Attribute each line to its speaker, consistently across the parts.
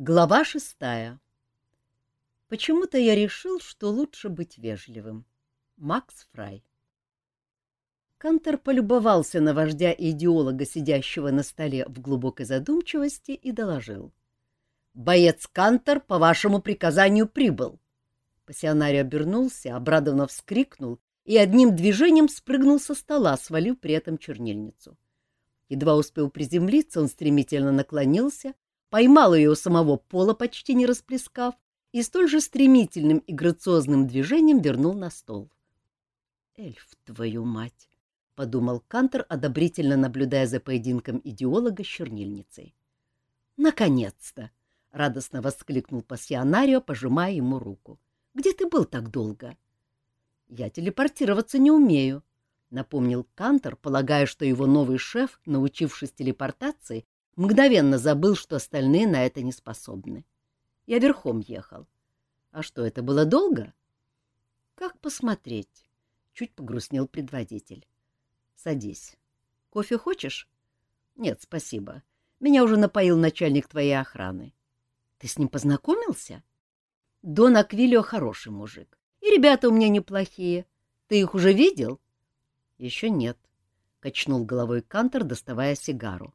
Speaker 1: Глава шестая. Почему-то я решил, что лучше быть вежливым. Макс Фрай. Кантер полюбовался на вождя идеолога, сидящего на столе в глубокой задумчивости, и доложил. «Боец Кантер по вашему приказанию прибыл!» Пассионарий обернулся, обрадованно вскрикнул и одним движением спрыгнул со стола, свалив при этом чернильницу. Едва успел приземлиться, он стремительно наклонился, поймал ее у самого пола, почти не расплескав, и столь же стремительным и грациозным движением вернул на стол. «Эльф, твою мать!» — подумал Кантер, одобрительно наблюдая за поединком идеолога с чернильницей. «Наконец-то!» — радостно воскликнул пассионарио, пожимая ему руку. «Где ты был так долго?» «Я телепортироваться не умею», — напомнил Кантер, полагая, что его новый шеф, научившись телепортации, Мгновенно забыл, что остальные на это не способны. Я верхом ехал. А что, это было долго? Как посмотреть? Чуть погрустнел предводитель. Садись. Кофе хочешь? Нет, спасибо. Меня уже напоил начальник твоей охраны. Ты с ним познакомился? Дон Аквилио хороший мужик. И ребята у меня неплохие. Ты их уже видел? Еще нет. Качнул головой Кантор, доставая сигару.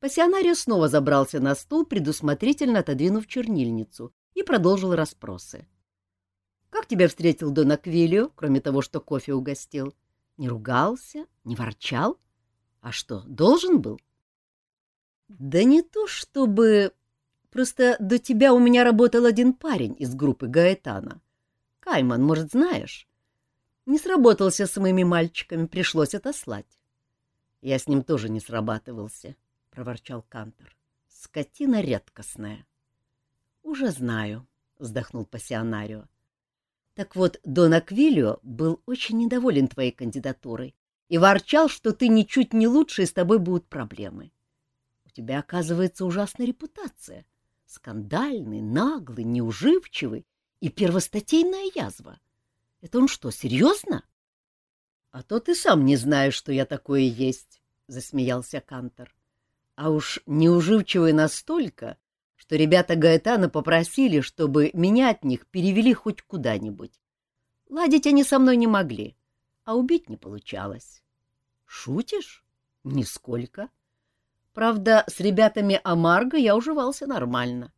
Speaker 1: Пассионарио снова забрался на стул, предусмотрительно отодвинув чернильницу, и продолжил расспросы. — Как тебя встретил Дон Аквилио, кроме того, что кофе угостил? Не ругался? Не ворчал? А что, должен был? — Да не то чтобы... Просто до тебя у меня работал один парень из группы Гаэтана. Кайман, может, знаешь? Не сработался с моими мальчиками, пришлось отослать. Я с ним тоже не срабатывался. —— проворчал Кантор. — Скотина редкостная. — Уже знаю, — вздохнул пассионарио. — Так вот, Дон Аквилио был очень недоволен твоей кандидатурой и ворчал, что ты ничуть не лучше, и с тобой будут проблемы. У тебя, оказывается, ужасная репутация. Скандальный, наглый, неуживчивый и первостатейная язва. Это он что, серьезно? — А то ты сам не знаешь, что я такое есть, — засмеялся Кантор а уж неуживчивый настолько, что ребята Гаэтана попросили, чтобы меня от них перевели хоть куда-нибудь. Ладить они со мной не могли, а убить не получалось. Шутишь? Нисколько. Правда, с ребятами Амарго я уживался нормально.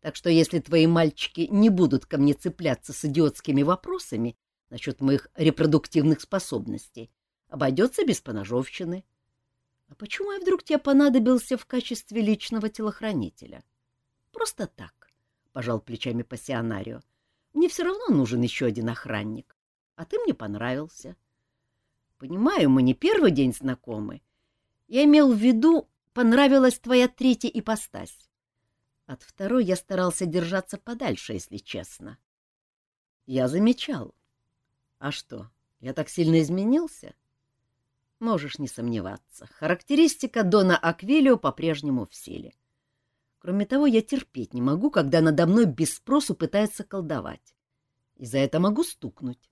Speaker 1: Так что если твои мальчики не будут ко мне цепляться с идиотскими вопросами насчет моих репродуктивных способностей, обойдется без поножовщины. А почему я вдруг тебе понадобился в качестве личного телохранителя? Просто так, — пожал плечами пассионарио. Мне все равно нужен еще один охранник, а ты мне понравился. Понимаю, мы не первый день знакомы. Я имел в виду, понравилась твоя третья ипостась. От второй я старался держаться подальше, если честно. Я замечал. А что, я так сильно изменился? Можешь не сомневаться, характеристика Дона Аквилио по-прежнему в силе. Кроме того, я терпеть не могу, когда надо мной без спросу пытается колдовать. И за это могу стукнуть.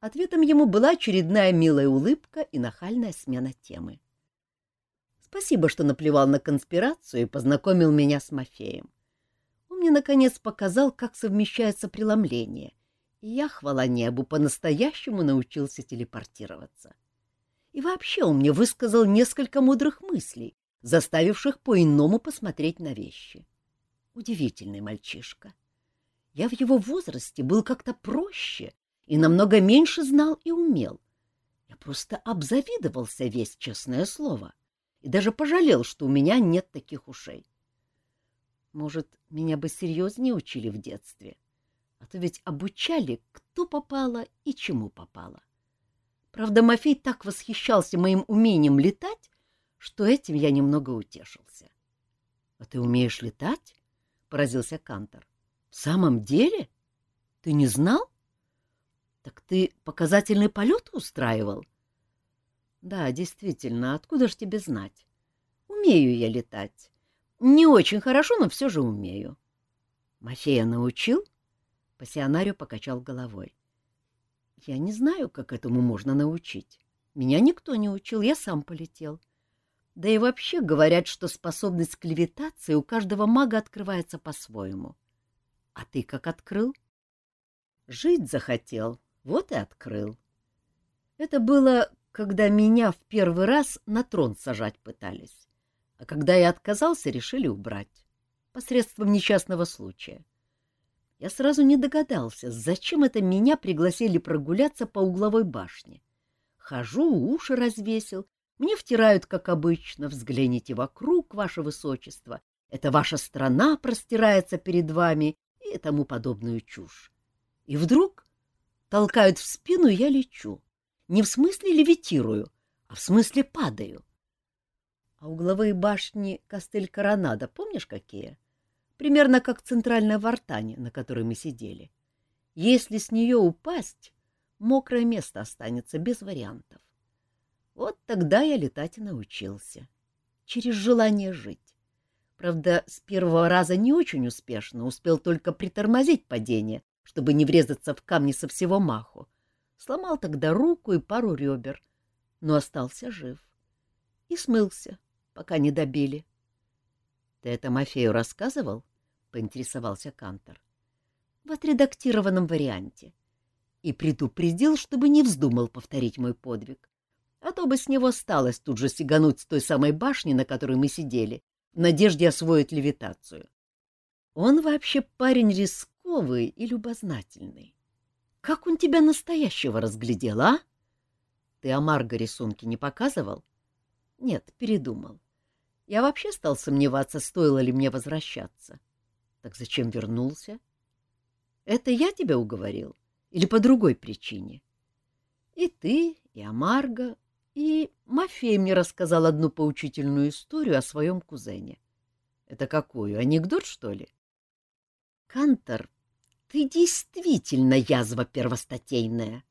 Speaker 1: Ответом ему была очередная милая улыбка и нахальная смена темы. Спасибо, что наплевал на конспирацию и познакомил меня с Мафеем. Он мне, наконец, показал, как совмещается преломление, и я, хвала небу, по-настоящему научился телепортироваться. — и вообще он мне высказал несколько мудрых мыслей, заставивших по-иному посмотреть на вещи. Удивительный мальчишка. Я в его возрасте был как-то проще и намного меньше знал и умел. Я просто обзавидовался весь, честное слово, и даже пожалел, что у меня нет таких ушей. Может, меня бы серьезнее учили в детстве, а то ведь обучали, кто попало и чему попало. Правда, Мафей так восхищался моим умением летать, что этим я немного утешился. — А ты умеешь летать? — поразился Кантор. — В самом деле? Ты не знал? — Так ты показательный полет устраивал? — Да, действительно, откуда ж тебе знать? Умею я летать. Не очень хорошо, но все же умею. — Мафея научил? Пассионарио покачал головой. Я не знаю, как этому можно научить. Меня никто не учил, я сам полетел. Да и вообще говорят, что способность к левитации у каждого мага открывается по-своему. А ты как открыл? Жить захотел, вот и открыл. Это было, когда меня в первый раз на трон сажать пытались. А когда я отказался, решили убрать. Посредством несчастного случая. Я сразу не догадался, зачем это меня пригласили прогуляться по угловой башне. Хожу, уши развесил, мне втирают, как обычно, взгляните вокруг, ваше высочество, это ваша страна простирается перед вами и тому подобную чушь. И вдруг толкают в спину, я лечу. Не в смысле левитирую, а в смысле падаю. А угловые башни Кастель-Коронада, помнишь какие? Примерно как центральная в Артане, на которой мы сидели. Если с нее упасть, мокрое место останется без вариантов. Вот тогда я летать и научился. Через желание жить. Правда, с первого раза не очень успешно, успел только притормозить падение, чтобы не врезаться в камни со всего маху. Сломал тогда руку и пару ребер, но остался жив. И смылся, пока не добили. — Ты это Мафею рассказывал? — поинтересовался Кантор. — В отредактированном варианте. И предупредил, чтобы не вздумал повторить мой подвиг. А то бы с него осталось тут же сигануть с той самой башни, на которой мы сидели, в надежде освоить левитацию. Он вообще парень рисковый и любознательный. Как он тебя настоящего разглядел, а? Ты о Марго рисунки не показывал? Нет, передумал. Я вообще стал сомневаться, стоило ли мне возвращаться. Так зачем вернулся? Это я тебя уговорил? Или по другой причине? И ты, и Амарго, и Мафей мне рассказал одну поучительную историю о своем кузене. Это какую, анекдот, что ли? Кантор, ты действительно язва первостатейная.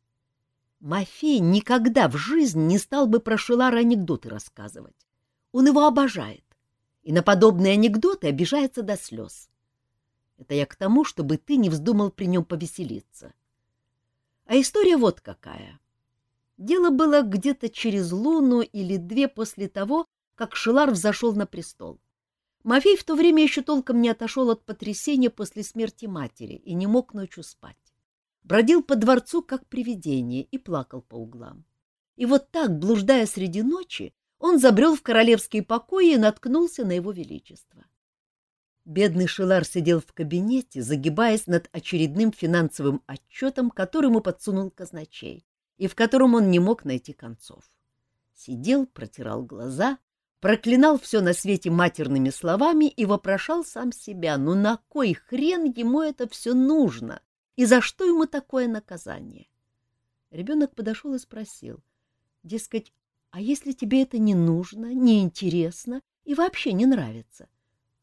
Speaker 1: Мафей никогда в жизни не стал бы про Шелара анекдоты рассказывать. Он его обожает, и на подобные анекдоты обижается до слез. Это я к тому, чтобы ты не вздумал при нем повеселиться. А история вот какая. Дело было где-то через луну или две после того, как Шилар взошел на престол. Мафей в то время еще толком не отошел от потрясения после смерти матери и не мог ночью спать. Бродил по дворцу, как привидение, и плакал по углам. И вот так, блуждая среди ночи, он забрел в королевские покои и наткнулся на его величество. Бедный Шилар сидел в кабинете, загибаясь над очередным финансовым отчетом, который ему подсунул казначей, и в котором он не мог найти концов. Сидел, протирал глаза, проклинал все на свете матерными словами и вопрошал сам себя, ну на кой хрен ему это все нужно и за что ему такое наказание? Ребенок подошел и спросил, дескать, а если тебе это не нужно, не интересно и вообще не нравится,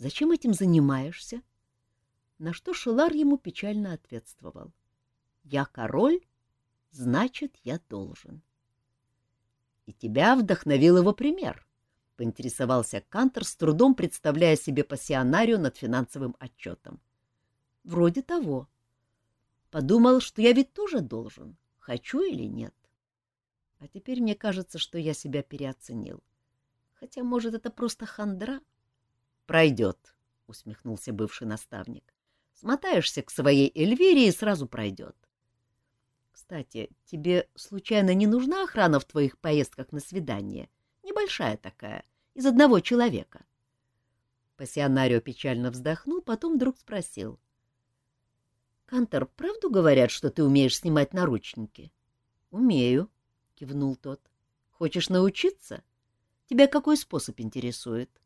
Speaker 1: зачем этим занимаешься? На что Шелар ему печально ответствовал. Я король значит, я должен. — И тебя вдохновил его пример, — поинтересовался Кантор, с трудом представляя себе пассионарию над финансовым отчетом. — Вроде того. Подумал, что я ведь тоже должен, хочу или нет. А теперь мне кажется, что я себя переоценил. Хотя, может, это просто хандра? — Пройдет, — усмехнулся бывший наставник. — Смотаешься к своей Эльвире и сразу пройдет. Кстати, тебе случайно не нужна охрана в твоих поездках на свидание? Небольшая такая, из одного человека. Пассионарио печально вздохнул, потом вдруг спросил. — Кантор, правду говорят, что ты умеешь снимать наручники? — Умею, — кивнул тот. — Хочешь научиться? Тебя какой способ интересует? —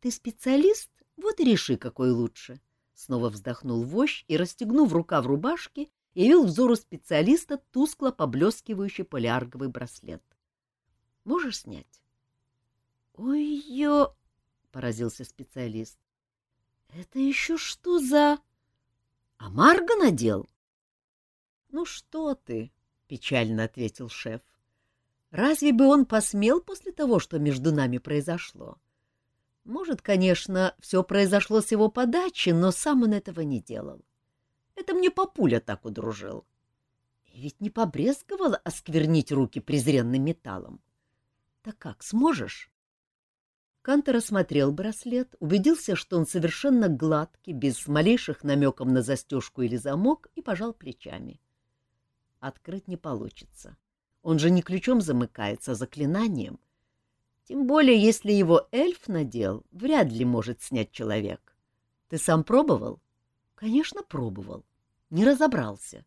Speaker 1: Ты специалист? Вот и реши, какой лучше. Снова вздохнул вождь и, расстегнув рукав рубашки, явил взору специалиста тускло поблескивающий полиарговый браслет. — Можешь снять? — Ой-ё! — поразился специалист. — Это еще что за... — А Марго надел? — Ну что ты, — печально ответил шеф. — Разве бы он посмел после того, что между нами произошло? Может, конечно, все произошло с его подачи, но сам он этого не делал. — это мне папуля так удружил. И ведь не побрезговала осквернить руки презренным металлом. Так как, сможешь? Кантер осмотрел браслет, убедился, что он совершенно гладкий, без малейших намеков на застежку или замок, и пожал плечами. Открыть не получится. Он же не ключом замыкается, а заклинанием. Тем более, если его эльф надел, вряд ли может снять человек. Ты сам пробовал? Конечно, пробовал. Не разобрался.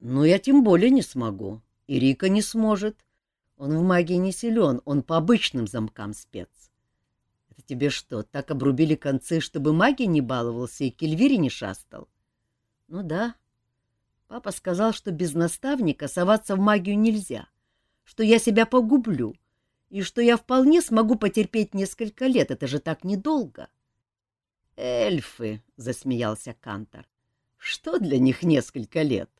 Speaker 1: Ну, я тем более не смогу. И Рика не сможет. Он в магии не силен, он по обычным замкам спец. Это тебе что, так обрубили концы, чтобы магией не баловался и Кельвири не шастал? Ну да. Папа сказал, что без наставника соваться в магию нельзя, что я себя погублю, и что я вполне смогу потерпеть несколько лет, это же так недолго. Эльфы, — засмеялся Кантор, — что для них несколько лет?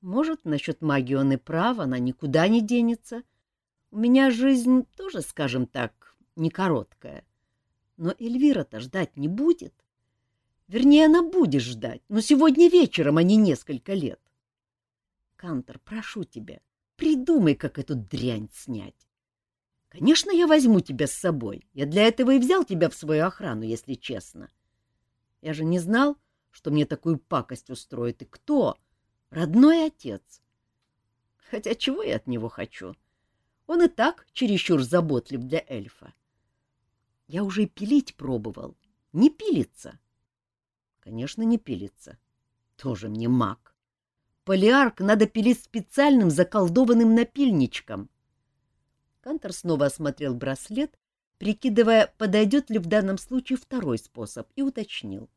Speaker 1: Может, насчет магии он и прав, она никуда не денется. У меня жизнь тоже, скажем так, не короткая. Но Эльвира-то ждать не будет. Вернее, она будет ждать, но сегодня вечером, а не несколько лет. Кантор, прошу тебя, придумай, как эту дрянь снять. Конечно, я возьму тебя с собой. Я для этого и взял тебя в свою охрану, если честно. Я же не знал, что мне такую пакость устроит. И кто? Родной отец. Хотя чего я от него хочу? Он и так чересчур заботлив для эльфа. Я уже пилить пробовал. Не пилится. Конечно, не пилится. Тоже мне маг. Полиарк надо пилить специальным заколдованным напильничком. Кантор снова осмотрел браслет, прикидывая, подойдет ли в данном случае второй способ, и уточнил.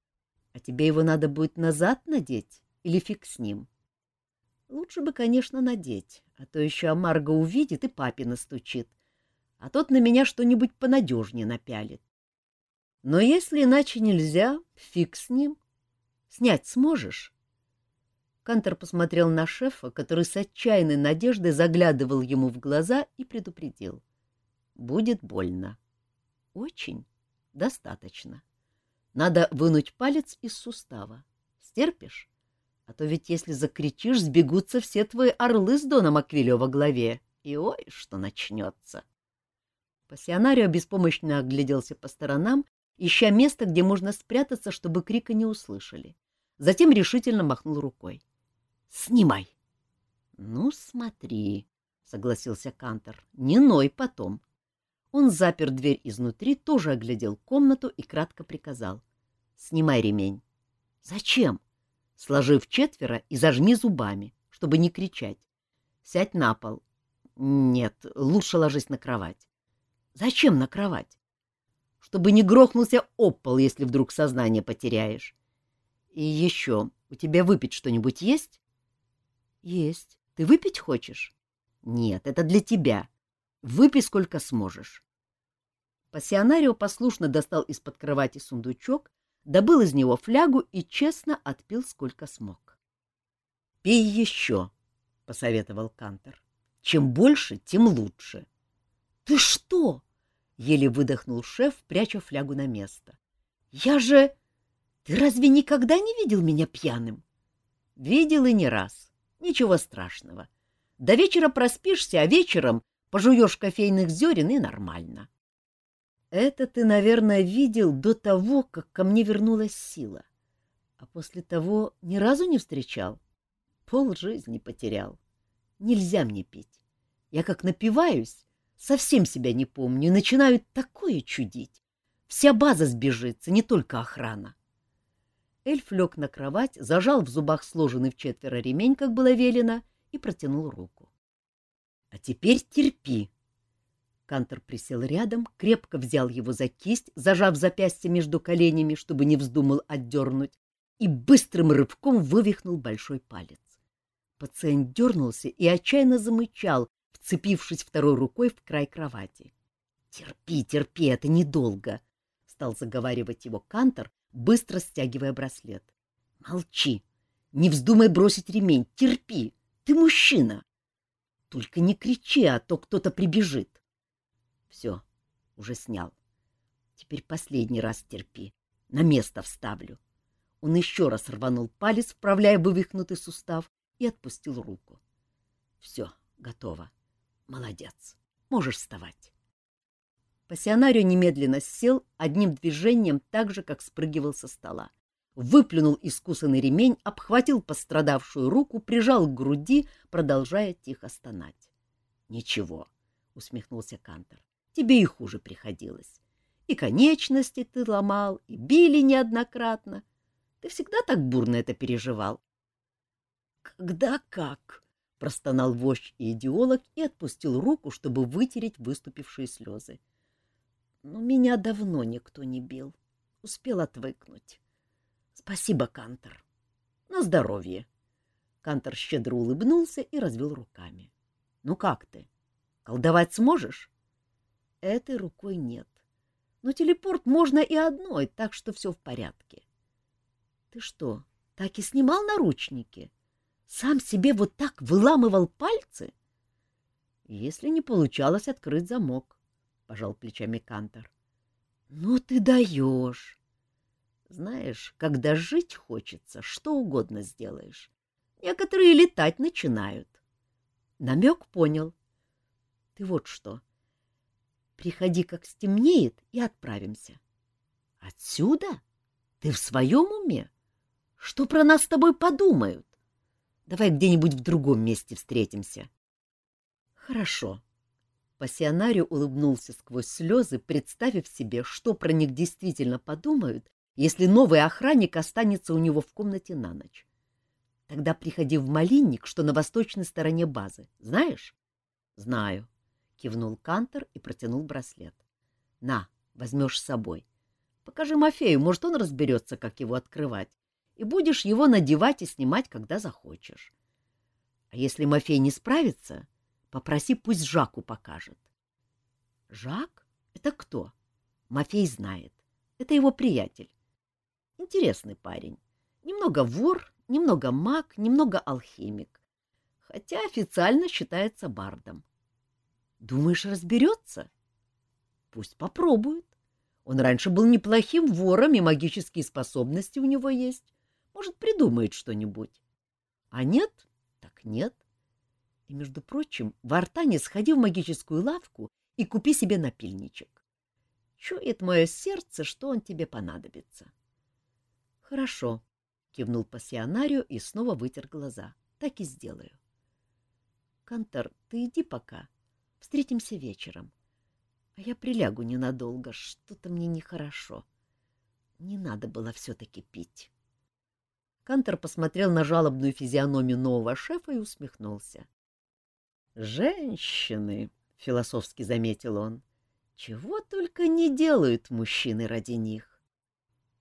Speaker 1: — А тебе его надо будет назад надеть? или фиг с ним. Лучше бы, конечно, надеть, а то еще Амарго увидит и папе настучит, а тот на меня что-нибудь понадежнее напялит. Но если иначе нельзя, фиг с ним. Снять сможешь? Кантор посмотрел на шефа, который с отчаянной надеждой заглядывал ему в глаза и предупредил. Будет больно. Очень. Достаточно. Надо вынуть палец из сустава. Стерпишь? А то ведь если закричишь, сбегутся все твои орлы с Доном Аквилё во главе. И ой, что начнется. Пассионарио беспомощно огляделся по сторонам, ища место, где можно спрятаться, чтобы крика не услышали. Затем решительно махнул рукой. — Снимай! — Ну, смотри, — согласился Кантор, — не ной потом. Он запер дверь изнутри, тоже оглядел комнату и кратко приказал. — Снимай ремень. — Зачем? Сложив четверо и зажми зубами, чтобы не кричать. Сядь на пол. Нет, лучше ложись на кровать. Зачем на кровать? Чтобы не грохнулся об пол, если вдруг сознание потеряешь. И еще, у тебя выпить что-нибудь есть? Есть. Ты выпить хочешь? Нет, это для тебя. Выпей сколько сможешь. Пассионарио послушно достал из-под кровати сундучок добыл из него флягу и честно отпил сколько смог. — Пей еще, — посоветовал Кантер. — Чем больше, тем лучше. — Ты что? — еле выдохнул шеф, пряча флягу на место. — Я же... Ты разве никогда не видел меня пьяным? — Видел и не раз. Ничего страшного. До вечера проспишься, а вечером пожуешь кофейных зерен и нормально. — это ты, наверное, видел до того, как ко мне вернулась сила. А после того ни разу не встречал? Пол жизни потерял. Нельзя мне пить. Я как напиваюсь, совсем себя не помню, и начинаю такое чудить. Вся база сбежится, не только охрана. Эльф лег на кровать, зажал в зубах сложенный в четверо ремень, как было велено, и протянул руку. — А теперь терпи, Кантор присел рядом, крепко взял его за кисть, зажав запястье между коленями, чтобы не вздумал отдернуть, и быстрым рывком вывихнул большой палец. Пациент дернулся и отчаянно замычал, вцепившись второй рукой в край кровати. — Терпи, терпи, это недолго, — стал заговаривать его Кантор, быстро стягивая браслет. — Молчи, не вздумай бросить ремень, терпи, ты мужчина. Только не кричи, а то кто-то прибежит. Все, уже снял. Теперь последний раз терпи. На место вставлю. Он еще раз рванул палец, вправляя вывихнутый сустав, и отпустил руку. Все, готово. Молодец. Можешь вставать. Пассионарио немедленно сел одним движением так же, как спрыгивал со стола. Выплюнул искусанный ремень, обхватил пострадавшую руку, прижал к груди, продолжая тихо стонать. — Ничего, — усмехнулся Кантор, — тебе и хуже приходилось. И конечности ты ломал, и били неоднократно. Ты всегда так бурно это переживал. — Когда как? — простонал вождь и идеолог и отпустил руку, чтобы вытереть выступившие слезы. — Но меня давно никто не бил. Успел отвыкнуть. Спасибо, Кантор. На здоровье. Кантор щедро улыбнулся и развел руками. — Ну как ты? Колдовать сможешь? — Этой рукой нет. Но телепорт можно и одной, так что все в порядке. — Ты что, так и снимал наручники? Сам себе вот так выламывал пальцы? — Если не получалось открыть замок, — пожал плечами Кантор. — Ну ты даешь! Знаешь, когда жить хочется, что угодно сделаешь. Некоторые летать начинают. Намек понял. Ты вот что. Приходи, как стемнеет, и отправимся. Отсюда? Ты в своем уме? Что про нас с тобой подумают? Давай где-нибудь в другом месте встретимся. Хорошо. Пассионарио улыбнулся сквозь слезы, представив себе, что про них действительно подумают, если новый охранник останется у него в комнате на ночь. Тогда приходи в Малинник, что на восточной стороне базы. Знаешь? — Знаю, — кивнул Кантор и протянул браслет. — На, возьмешь с собой. Покажи Мафею, может, он разберется, как его открывать и будешь его надевать и снимать, когда захочешь. А если Мафей не справится, попроси, пусть Жаку покажет. Жак? Это кто? Мафей знает. Это его приятель. Интересный парень. Немного вор, немного маг, немного алхимик. Хотя официально считается бардом. Думаешь, разберется? Пусть попробует. Он раньше был неплохим вором, и магические способности у него есть. Может, придумает что-нибудь. А нет, так нет. И, между прочим, в Артане сходи в магическую лавку и купи себе напильничек. Чует мое сердце, что он тебе понадобится. — Хорошо, — кивнул пассионарио и снова вытер глаза. — Так и сделаю. — Кантор, ты иди пока. Встретимся вечером. А я прилягу ненадолго, что-то мне нехорошо. Не надо было все-таки пить. Кантор посмотрел на жалобную физиономию нового шефа и усмехнулся. «Женщины!» — философски заметил он. «Чего только не делают мужчины ради них!»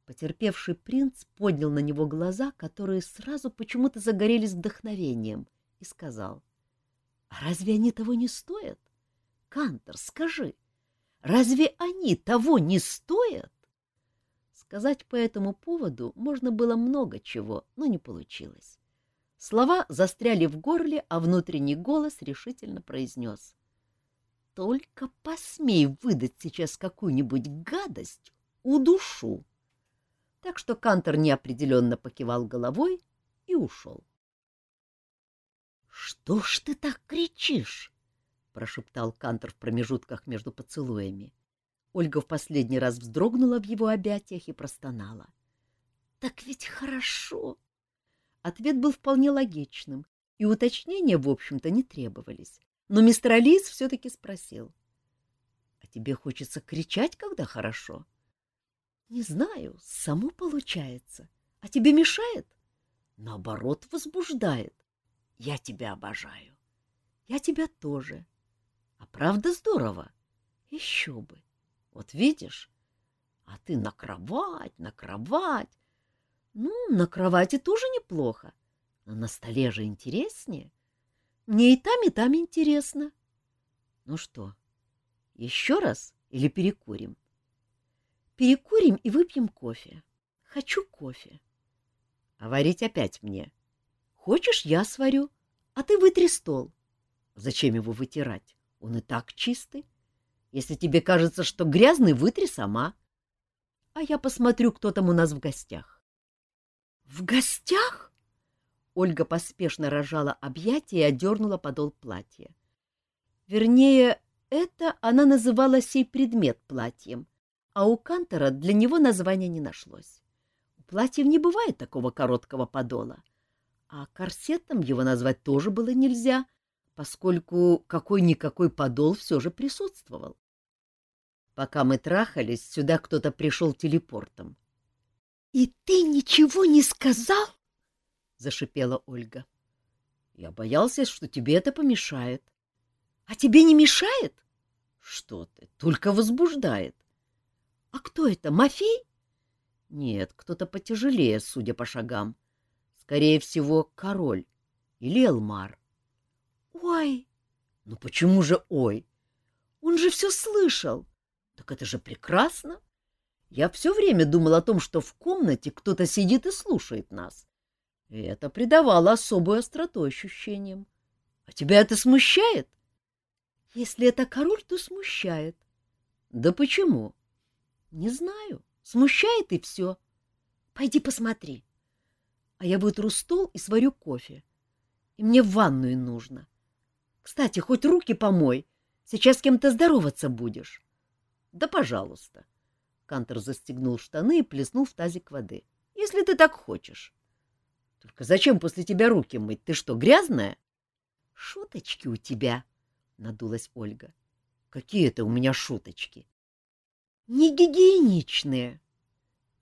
Speaker 1: Потерпевший принц поднял на него глаза, которые сразу почему-то загорелись вдохновением, и сказал. «А разве они того не стоят? Кантор, скажи, разве они того не стоят?» Сказать по этому поводу можно было много чего, но не получилось. Слова застряли в горле, а внутренний голос решительно произнес. «Только посмей выдать сейчас какую-нибудь гадость, удушу!» Так что Кантор неопределенно покивал головой и ушел. «Что ж ты так кричишь?» — прошептал Кантор в промежутках между поцелуями. Ольга в последний раз вздрогнула в его объятиях и простонала. — Так ведь хорошо! Ответ был вполне логичным, и уточнения, в общем-то, не требовались. Но мистер Алис все-таки спросил. — А тебе хочется кричать, когда хорошо? — Не знаю, само получается. А тебе мешает? — Наоборот, возбуждает. Я тебя обожаю. Я тебя тоже. А правда здорово? Еще бы. Вот видишь? А ты на кровать, на кровать. Ну, на кровати тоже неплохо, но на столе же интереснее. Мне и там, и там интересно. Ну что, еще раз или перекурим? Перекурим и выпьем кофе. Хочу кофе. А варить опять мне. Хочешь, я сварю, а ты вытри стол. Зачем его вытирать? Он и так чистый. Если тебе кажется, что грязный, вытри сама. А я посмотрю, кто там у нас в гостях. — В гостях? Ольга поспешно рожала объятия и одернула подол платья. Вернее, Это она называла сей предмет платьем, а у Кантера для него названия не нашлось. У платьев не бывает такого короткого подола, а корсетом его назвать тоже было нельзя, поскольку какой-никакой подол все же присутствовал. Пока мы трахались, сюда кто-то пришел телепортом. — И ты ничего не сказал? — зашипела Ольга. — Я боялся, что тебе это помешает. — А тебе не мешает? — Что ты, только возбуждает. — А кто это, Мафей? — Нет, кто-то потяжелее, судя по шагам. Скорее всего, король или Элмар. — Ой! — Ну почему же ой? Он же все слышал. Так это же прекрасно! Я все время думал о том, что в комнате кто-то сидит и слушает нас. И это придавало особую остроту ощущениям. А тебя это смущает? Если это король, то смущает. Да почему? Не знаю. Смущает и все. Пойди посмотри. А я вытру стол и сварю кофе. И мне в ванную нужно. Кстати, хоть руки помой. Сейчас с кем-то здороваться будешь. Да, пожалуйста. Кантор застегнул штаны и плеснул в тазик воды. Если ты так хочешь. Только зачем после тебя руки мыть? Ты что, грязная? Шуточки у тебя, надулась Ольга. Какие это у меня шуточки? Не гигиеничные.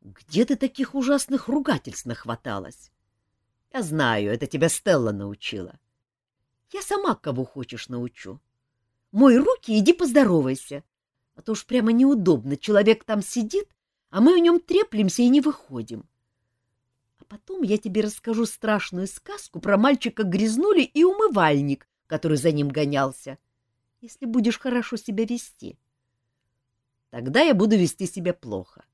Speaker 1: Где ты таких ужасных ругательств нахваталась? Я знаю, это тебя Стелла научила. Я сама кого хочешь научу. Мой руки, иди поздоровайся. А то уж прямо неудобно. Человек там сидит, а мы в нем треплемся и не выходим. А потом я тебе расскажу страшную сказку про мальчика грязнули и умывальник, который за ним гонялся, если будешь хорошо себя вести. Тогда я буду вести себя плохо.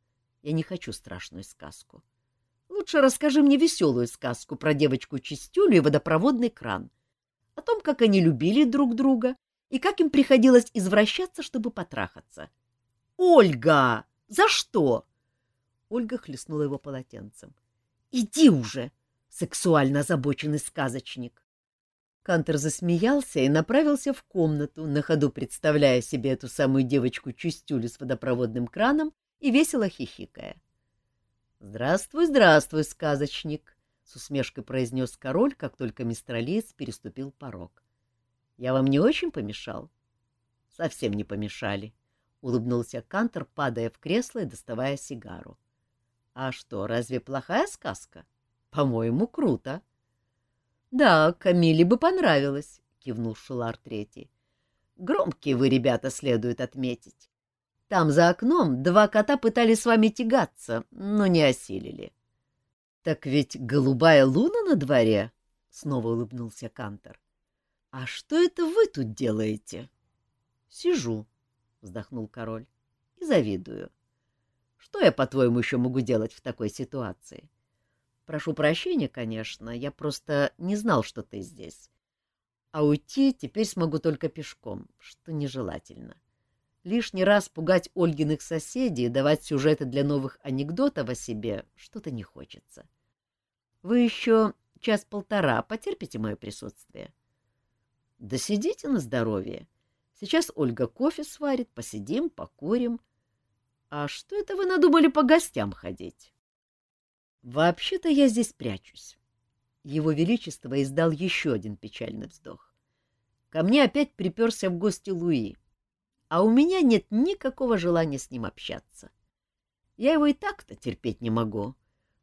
Speaker 1: Я не хочу страшную сказку. Лучше расскажи мне веселую сказку про девочку-чистюлю и водопроводный кран. О том, как они любили друг друга и как им приходилось извращаться, чтобы потрахаться. «Ольга! За что?» Ольга хлестнула его полотенцем. «Иди уже, сексуально озабоченный сказочник!» Кантер засмеялся и направился в комнату, на ходу представляя себе эту самую девочку-чистюлю с водопроводным краном и весело хихикая. «Здравствуй, здравствуй, сказочник!» — с усмешкой произнес король, как только мистер Алиец переступил порог. Я вам не очень помешал? — Совсем не помешали, — улыбнулся Кантор, падая в кресло и доставая сигару. — А что, разве плохая сказка? По-моему, круто. — Да, Камиле бы понравилось, — кивнул Шулар Третий. — Громкие вы, ребята, следует отметить. Там за окном два кота пытались с вами тягаться, но не осилили. — Так ведь голубая луна на дворе? — снова улыбнулся Кантор. — «А что это вы тут делаете?» «Сижу», — вздохнул король, — «и завидую. Что я, по-твоему, еще могу делать в такой ситуации? Прошу прощения, конечно, я просто не знал, что ты здесь. А уйти теперь смогу только пешком, что нежелательно. Лишний раз пугать Ольгиных соседей и давать сюжеты для новых анекдотов о себе что-то не хочется. Вы еще час-полтора потерпите мое присутствие?» Да сидите на здоровье. Сейчас Ольга кофе сварит, посидим, покурим. А что это вы надумали по гостям ходить? Вообще-то я здесь прячусь. Его Величество издал еще один печальный вздох. Ко мне опять приперся в гости Луи, а у меня нет никакого желания с ним общаться. Я его и так-то терпеть не могу,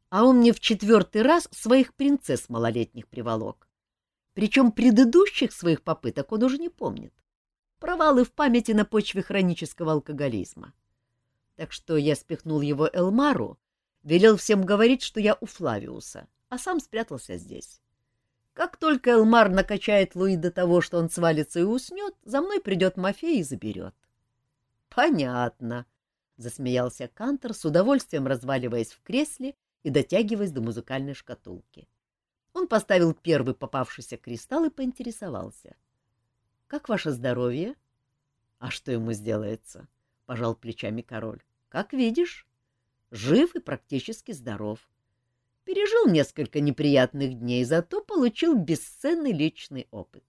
Speaker 1: а он мне в четвертый раз своих принцесс малолетних приволок. Причем предыдущих своих попыток он уже не помнит. Провалы в памяти на почве хронического алкоголизма. Так что я спихнул его Элмару, велел всем говорить, что я у Флавиуса, а сам спрятался здесь. Как только Элмар накачает Луи до того, что он свалится и уснет, за мной придет Мафей и заберет. — Понятно, — засмеялся Кантор, с удовольствием разваливаясь в кресле и дотягиваясь до музыкальной шкатулки. — он поставил первый попавшийся кристалл и поинтересовался. — Как ваше здоровье? — А что ему сделается? — пожал плечами король. — Как видишь, жив и практически здоров. Пережил несколько неприятных дней, зато получил бесценный личный опыт.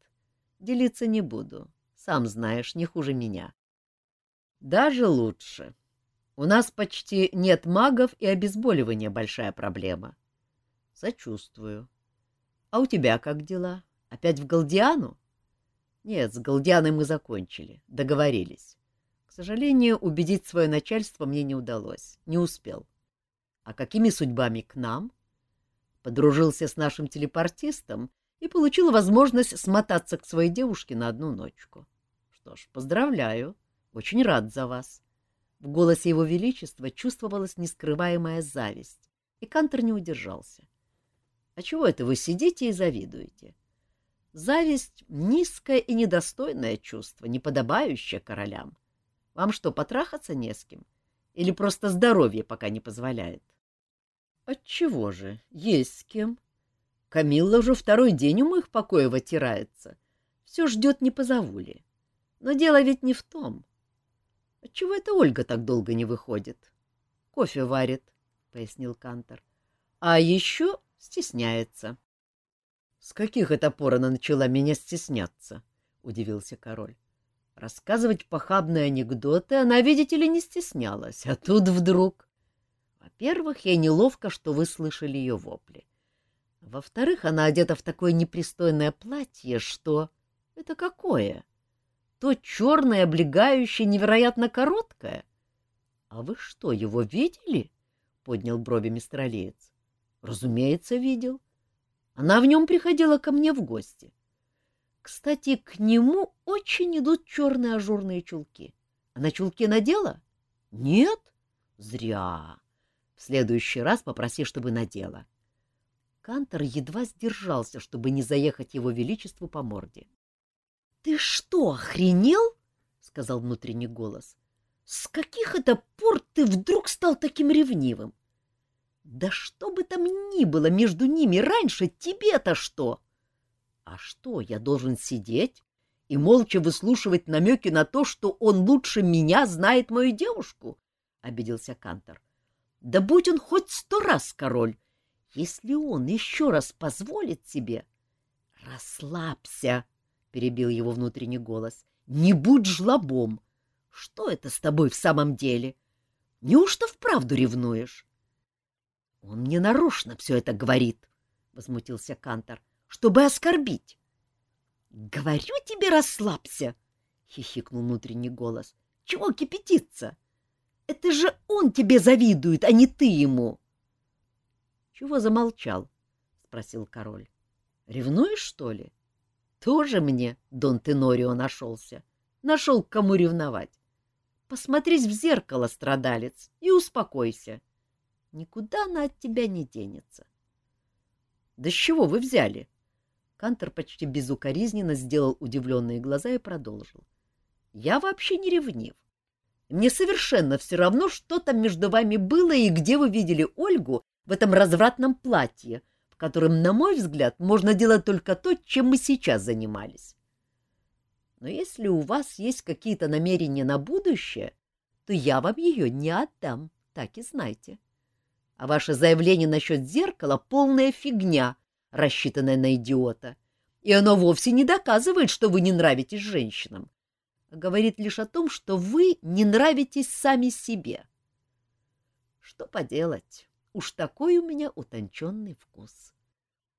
Speaker 1: Делиться не буду. Сам знаешь, не хуже меня. Даже лучше. У нас почти нет магов, и обезболивание — большая проблема. Сочувствую. А у тебя как дела? Опять в Галдиану? Нет, с Галдианой мы закончили, договорились. К сожалению, убедить свое начальство мне не удалось, не успел. А какими судьбами к нам? Подружился с нашим телепортистом и получил возможность смотаться к своей девушке на одну ночку. Что ж, поздравляю, очень рад за вас. В голосе его величества чувствовалась нескрываемая зависть, и Кантер не удержался. — А чего это вы сидите и завидуете? Зависть — низкое и недостойное чувство, неподобающее королям. Вам что, потрахаться не с кем? Или просто здоровье пока не позволяет? — Отчего же? Есть с кем. Камилла уже второй день у моих покоев отирается. Все ждет, не позову ли. Но дело ведь не в том. Отчего это Ольга так долго не выходит? Кофе варит, — пояснил Кантор. А еще стесняется. — С каких это пор она начала меня стесняться? — удивился король. Рассказывать похабные анекдоты она, видите ли, не стеснялась, а тут вдруг... Во-первых, ей неловко, что вы слышали ее вопли. Во-вторых, она одета в такое непристойное платье, что... Это какое? То черное, облегающее, невероятно короткое. — А вы что, его видели? — поднял брови мистер Алиец. — Разумеется, видел. Она в нем приходила ко мне в гости. Кстати, к нему очень идут черные ажурные чулки. Она чулки надела? — Нет? — Зря. В следующий раз попроси, чтобы надела. Кантор едва сдержался, чтобы не заехать его величеству по морде. — Ты что, охренел? — сказал внутренний голос. — С каких это пор ты вдруг стал таким ревнивым? Да что бы там ни было между ними раньше, тебе-то что? А что, я должен сидеть и молча выслушивать намеки на то, что он лучше меня знает мою девушку? — обиделся Кантор. — Да будь он хоть сто раз король, если он еще раз позволит себе... — Расслабься, — перебил его внутренний голос. — Не будь жлобом. Что это с тобой в самом деле? Неужто вправду ревнуешь? — Он мне нарочно все это говорит, — возмутился Кантор, — чтобы оскорбить. — Говорю тебе, расслабься, — хихикнул внутренний голос. — Чего кипятиться? Это же он тебе завидует, а не ты ему. —— Чего замолчал? — спросил король. — Ревнуешь, что ли? Тоже мне Дон Тенорио нашелся. Нашел, к кому ревновать. Посмотрись в зеркало, страдалец, и успокойся. Никуда она от тебя не денется. — Да с чего вы взяли? Кантор почти безукоризненно сделал удивленные глаза и продолжил. — Я вообще не ревнив. Мне совершенно все равно, что там между вами было и где вы видели Ольгу в этом развратном платье, в котором, на мой взгляд, можно делать только то, чем мы сейчас занимались. Но если у вас есть какие-то намерения на будущее, то я вам ее не отдам, так и знайте. А ваше заявление насчет зеркала — полная фигня, рассчитанная на идиота, и оно вовсе не доказывает, что вы не нравитесь женщинам, говорит лишь о том, что вы не нравитесь сами себе. Что поделать? Уж такой у меня утонченный вкус.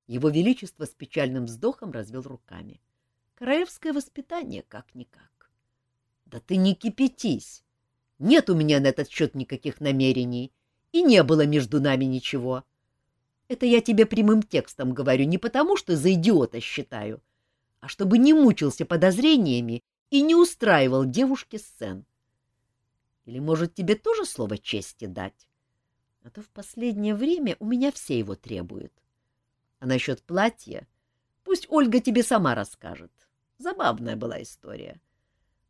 Speaker 1: Его Величество с печальным вздохом развел руками. Королевское воспитание как-никак. Да ты не кипятись. Нет у меня на этот счет никаких намерений, и не было между нами ничего. Это я тебе прямым текстом говорю не потому, что за идиота считаю, а чтобы не мучился подозрениями и не устраивал девушке сцен. Или, может, тебе тоже слово чести дать? А то в последнее время у меня все его требуют. А насчет платья пусть Ольга тебе сама расскажет. Забавная была история.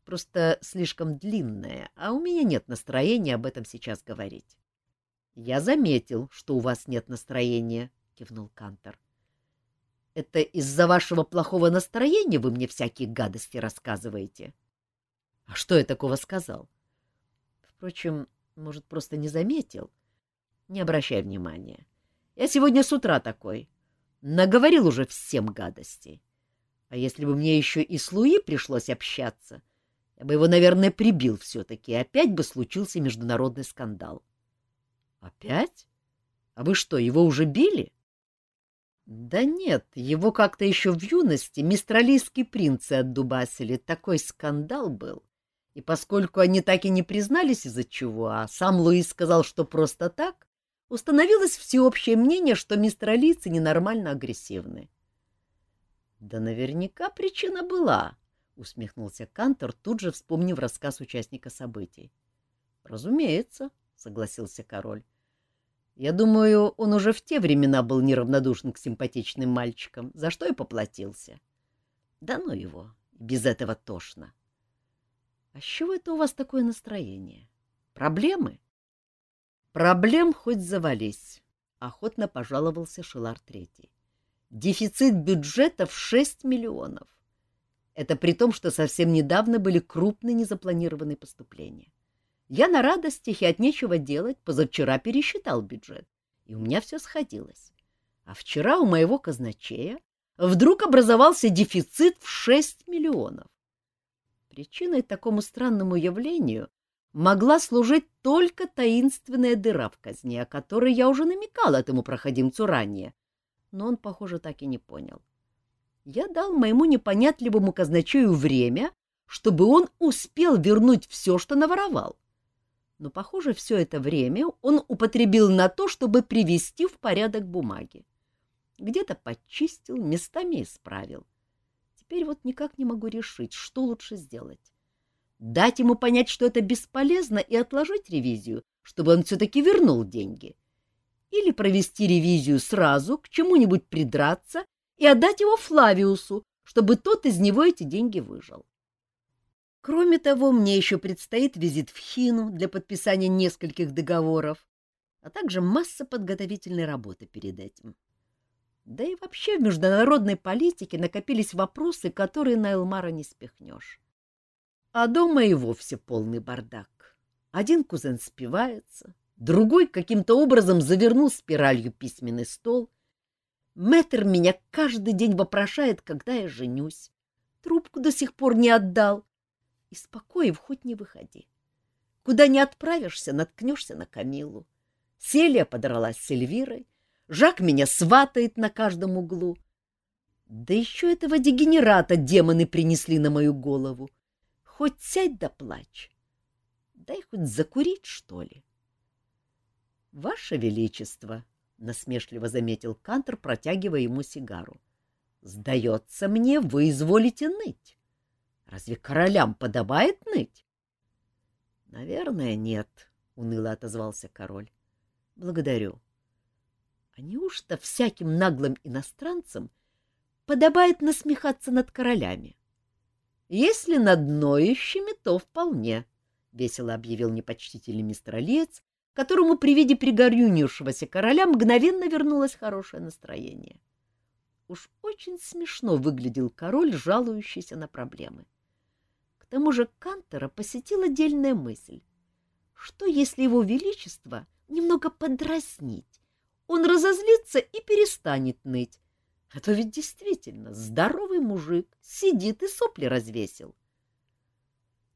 Speaker 1: Просто слишком длинная, а у меня нет настроения об этом сейчас говорить. — Я заметил, что у вас нет настроения, — кивнул Кантор. — Это из-за вашего плохого настроения вы мне всякие гадости рассказываете? — А что я такого сказал? Впрочем, может, просто не заметил. Не обращай внимания. Я сегодня с утра такой. Наговорил уже всем гадостей. А если бы мне еще и с Луи пришлось общаться, я бы его, наверное, прибил все-таки, и опять бы случился международный скандал. — Опять? А вы что, его уже били? — Да нет, его как-то еще в юности мистралийские принцы отдубасили. Такой скандал был. И поскольку они так и не признались из-за чего, а сам Луис сказал, что просто так, установилось всеобщее мнение, что мистралийцы ненормально агрессивны. — Да наверняка причина была, — усмехнулся Кантор, тут же вспомнив рассказ участника событий. — Разумеется, — согласился король. — Я думаю, он уже в те времена был неравнодушен к симпатичным мальчикам, за что и поплатился. Да ну его, без этого тошно. — а с чего это у вас такое настроение? Проблемы? Проблем хоть завались, охотно пожаловался Шилар Третий. Дефицит бюджета в 6 миллионов. Это при том, что совсем недавно были крупные незапланированные поступления. Я на радостях и от нечего делать позавчера пересчитал бюджет, и у меня все сходилось. А вчера у моего казначея вдруг образовался дефицит в 6 миллионов. Причиной такому странному явлению могла служить только таинственная дыра в казне, о которой я уже намекал этому проходимцу ранее, но он, похоже, так и не понял. Я дал моему непонятливому казначею время, чтобы он успел вернуть все, что наворовал. Но, похоже, все это время он употребил на то, чтобы привести в порядок бумаги. Где-то подчистил, местами исправил. Теперь вот никак не могу решить, что лучше сделать. Дать ему понять, что это бесполезно, и отложить ревизию, чтобы он все-таки вернул деньги. Или провести ревизию сразу, к чему-нибудь придраться и отдать его Флавиусу, чтобы тот из него эти деньги выжил. Кроме того, мне еще предстоит визит в Хину для подписания нескольких договоров, а также масса подготовительной работы перед этим. Да и вообще в международной политике накопились вопросы, которые на Элмара не спихнешь. А дома и вовсе полный бардак. Один кузен спивается, другой каким-то образом завернул спиралью письменный стол. Мэтр меня каждый день вопрошает, когда я женюсь. Трубку до сих пор не отдал. Из покоев хоть не выходи. Куда не отправишься, наткнешься на Камилу. Селия подралась с Эльвирой, Жак меня сватает на каждом углу. Да еще этого дегенерата демоны принесли на мою голову. Хоть сядь да плачь. Дай хоть закурить, что ли. — Ваше Величество, — насмешливо заметил Кантер, протягивая ему сигару, — сдается мне, вы изволите ныть. Разве королям подобает ныть? — Наверное, нет, — уныло отозвался король. — Благодарю. А неужто всяким наглым иностранцам подобает насмехаться над королями? Если над ноющими, то вполне, — весело объявил непочтительный мистер Олец, которому при виде пригорюнившегося короля мгновенно вернулось хорошее настроение. Уж очень смешно выглядел король, жалующийся на проблемы. Тому же Кантера посетила дельная мысль. Что, если его величество немного подразнить, он разозлится и перестанет ныть. А то ведь действительно здоровый мужик сидит и сопли развесил.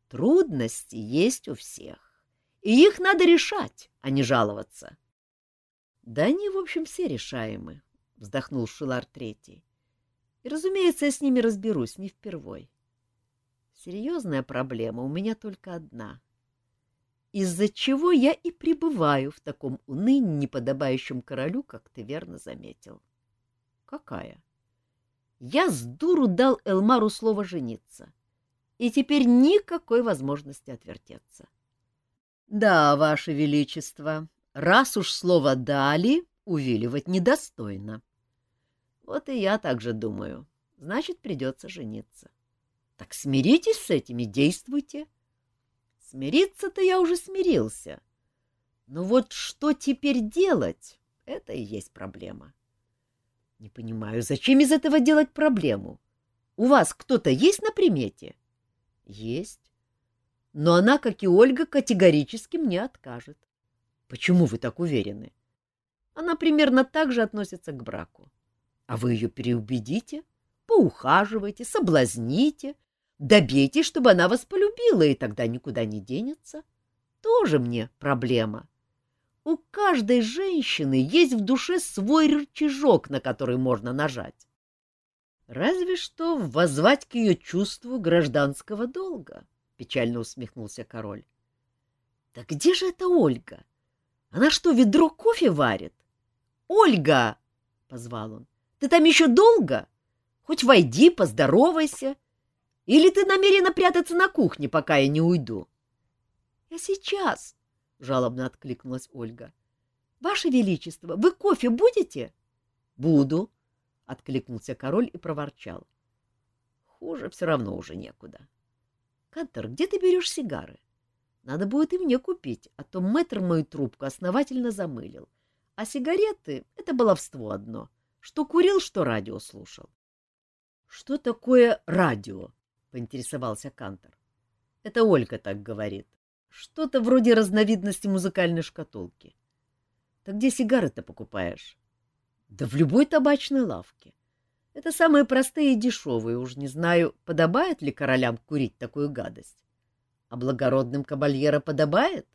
Speaker 1: Трудности есть у всех, и их надо решать, а не жаловаться. — Да они, в общем, все решаемы, — вздохнул Шилар Третий. — И, разумеется, я с ними разберусь не впервой. Серьезная проблема у меня только одна из-за чего я и пребываю в таком унынии, неподобающем королю, как ты верно заметил. — Какая? Я с дуру дал Элмару слово жениться, и теперь никакой возможности отвертеться. — Да, ваше величество, раз уж слово дали, увиливать недостойно. Вот и я так же думаю. Значит, придется жениться. Так смиритесь с этим и действуйте. — Смириться-то я уже смирился. Но вот что теперь делать, это и есть проблема. Не понимаю, зачем из этого делать проблему? У вас кто-то есть на примете? Есть. Но она, как и Ольга, категорически мне откажет. Почему вы так уверены? Она примерно так же относится к браку. А вы ее переубедите? поухаживайте, соблазните, добейтесь, чтобы она вас полюбила, и тогда никуда не денется. Тоже мне проблема. У каждой женщины есть в душе свой рычажок, на который можно нажать. Разве что воззвать к ее чувству гражданского долга, — печально усмехнулся король. — Да где же эта Ольга? Она что, ведро кофе варит? — Ольга! — позвал он. — Ты там еще долго? Хоть войди, поздоровайся. Или ты намерена прятаться на кухне, пока я не уйду? — Я сейчас, — жалобно откликнулась Ольга. — Ваше Величество, вы кофе будете? — Буду, — откликнулся король и проворчал. — Хуже все равно уже некуда. — Кантор, где ты берешь сигары? Надо будет и мне купить, а то мэтр мою трубку основательно замылил. А сигареты — это баловство одно. Что курил, что радио слушал. — Что такое радио? — поинтересовался Кантор. — Это Ольга так говорит. Что-то вроде разновидности музыкальной шкатулки. — Так где сигары-то покупаешь? Да в любой табачной лавке. Это самые простые и дешевые, уж не знаю, подобает ли королям курить такую гадость. А благородным кабальера подобает?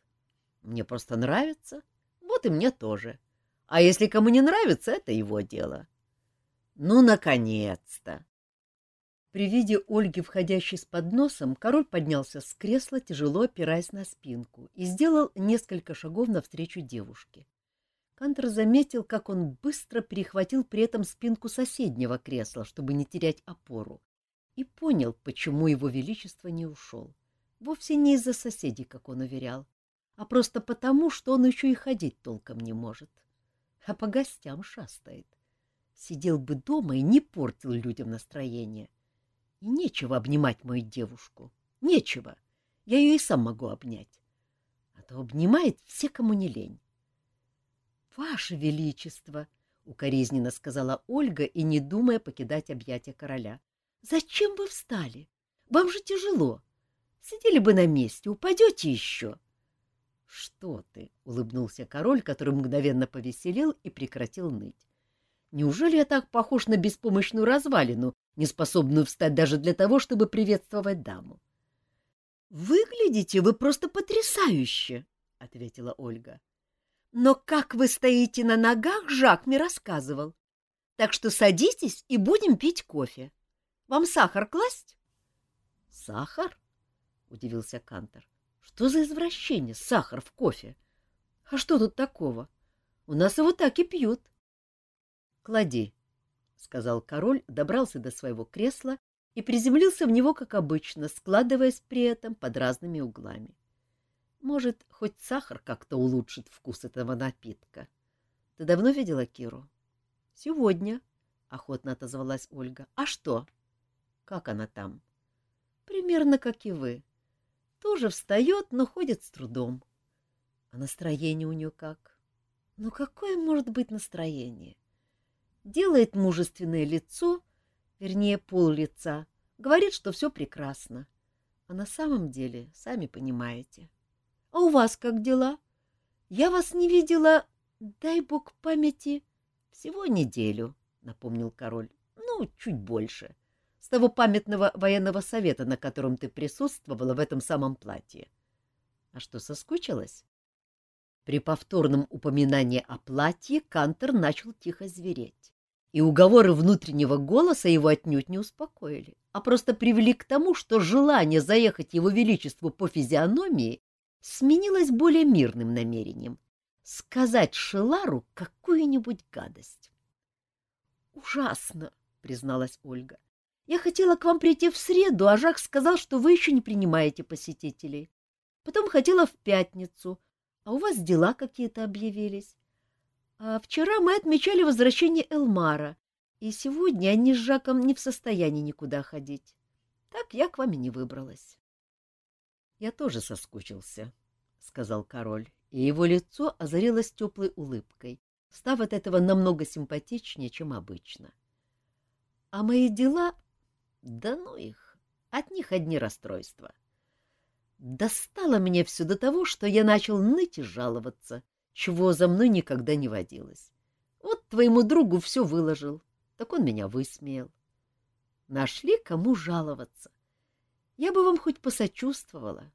Speaker 1: Мне просто нравится. Вот и мне тоже. А если кому не нравится, это его дело. Ну, наконец-то! При виде Ольги, входящей с подносом, король поднялся с кресла, тяжело опираясь на спинку, и сделал несколько шагов навстречу девушке. Кантер заметил, как он быстро перехватил при этом спинку соседнего кресла, чтобы не терять опору, и понял, почему его величество не ушел. Вовсе не из-за соседей, как он уверял, а просто потому, что он еще и ходить толком не может. А по гостям шастает. Сидел бы дома и не портил людям настроение. И нечего обнимать мою девушку. Нечего. Я ее и сам могу обнять. А то обнимает все, кому не лень. — Ваше Величество! — укоризненно сказала Ольга и не думая покидать объятия короля. — Зачем вы встали? Вам же тяжело. Сидели бы на месте, упадете еще. — Что ты? — улыбнулся король, который мгновенно повеселел и прекратил ныть. — Неужели я так похож на беспомощную развалину, не способную встать даже для того, чтобы приветствовать даму? — Выглядите вы просто потрясающе! — ответила Ольга. — но как вы стоите на ногах, Жак мне рассказывал. Так что садитесь и будем пить кофе. Вам сахар класть? — Сахар? — удивился Кантор. — Что за извращение, сахар в кофе? А что тут такого? У нас его так и пьют. — Клади, — сказал король, добрался до своего кресла и приземлился в него, как обычно, складываясь при этом под разными углами. Может, хоть сахар как-то улучшит вкус этого напитка. Ты давно видела Киру? — Сегодня, — охотно отозвалась Ольга. — А что? — Как она там? — Примерно как и вы. Тоже встает, но ходит с трудом. А настроение у нее как? Ну, какое может быть настроение? Делает мужественное лицо, вернее, пол лица, говорит, что все прекрасно. А на самом деле, сами понимаете. — а у вас как дела? Я вас не видела, дай бог памяти, всего неделю, — напомнил король. Ну, чуть больше. С того памятного военного совета, на котором ты присутствовала в этом самом платье. А что, соскучилась? При повторном упоминании о платье Кантер начал тихо звереть, и уговоры внутреннего голоса его отнюдь не успокоили, а просто привели к тому, что желание заехать его величеству по физиономии сменилось более мирным намерением — сказать Шелару какую-нибудь гадость. — Ужасно, — призналась Ольга. — Я хотела к вам прийти в среду, а Жак сказал, что вы еще не принимаете посетителей. Потом хотела в пятницу, а у вас дела какие-то объявились. А вчера мы отмечали возвращение Элмара, и сегодня они с Жаком не в состоянии никуда ходить. Так я к вам и не выбралась. Я тоже соскучился, — сказал король, и его лицо озарилось теплой улыбкой, став от этого намного симпатичнее, чем обычно. А мои дела... Да ну их, от них одни расстройства. Достало мне все до того, что я начал ныть и жаловаться, чего за мной никогда не водилось. Вот твоему другу все выложил, так он меня высмеял. Нашли, кому жаловаться. Я бы вам хоть посочувствовала.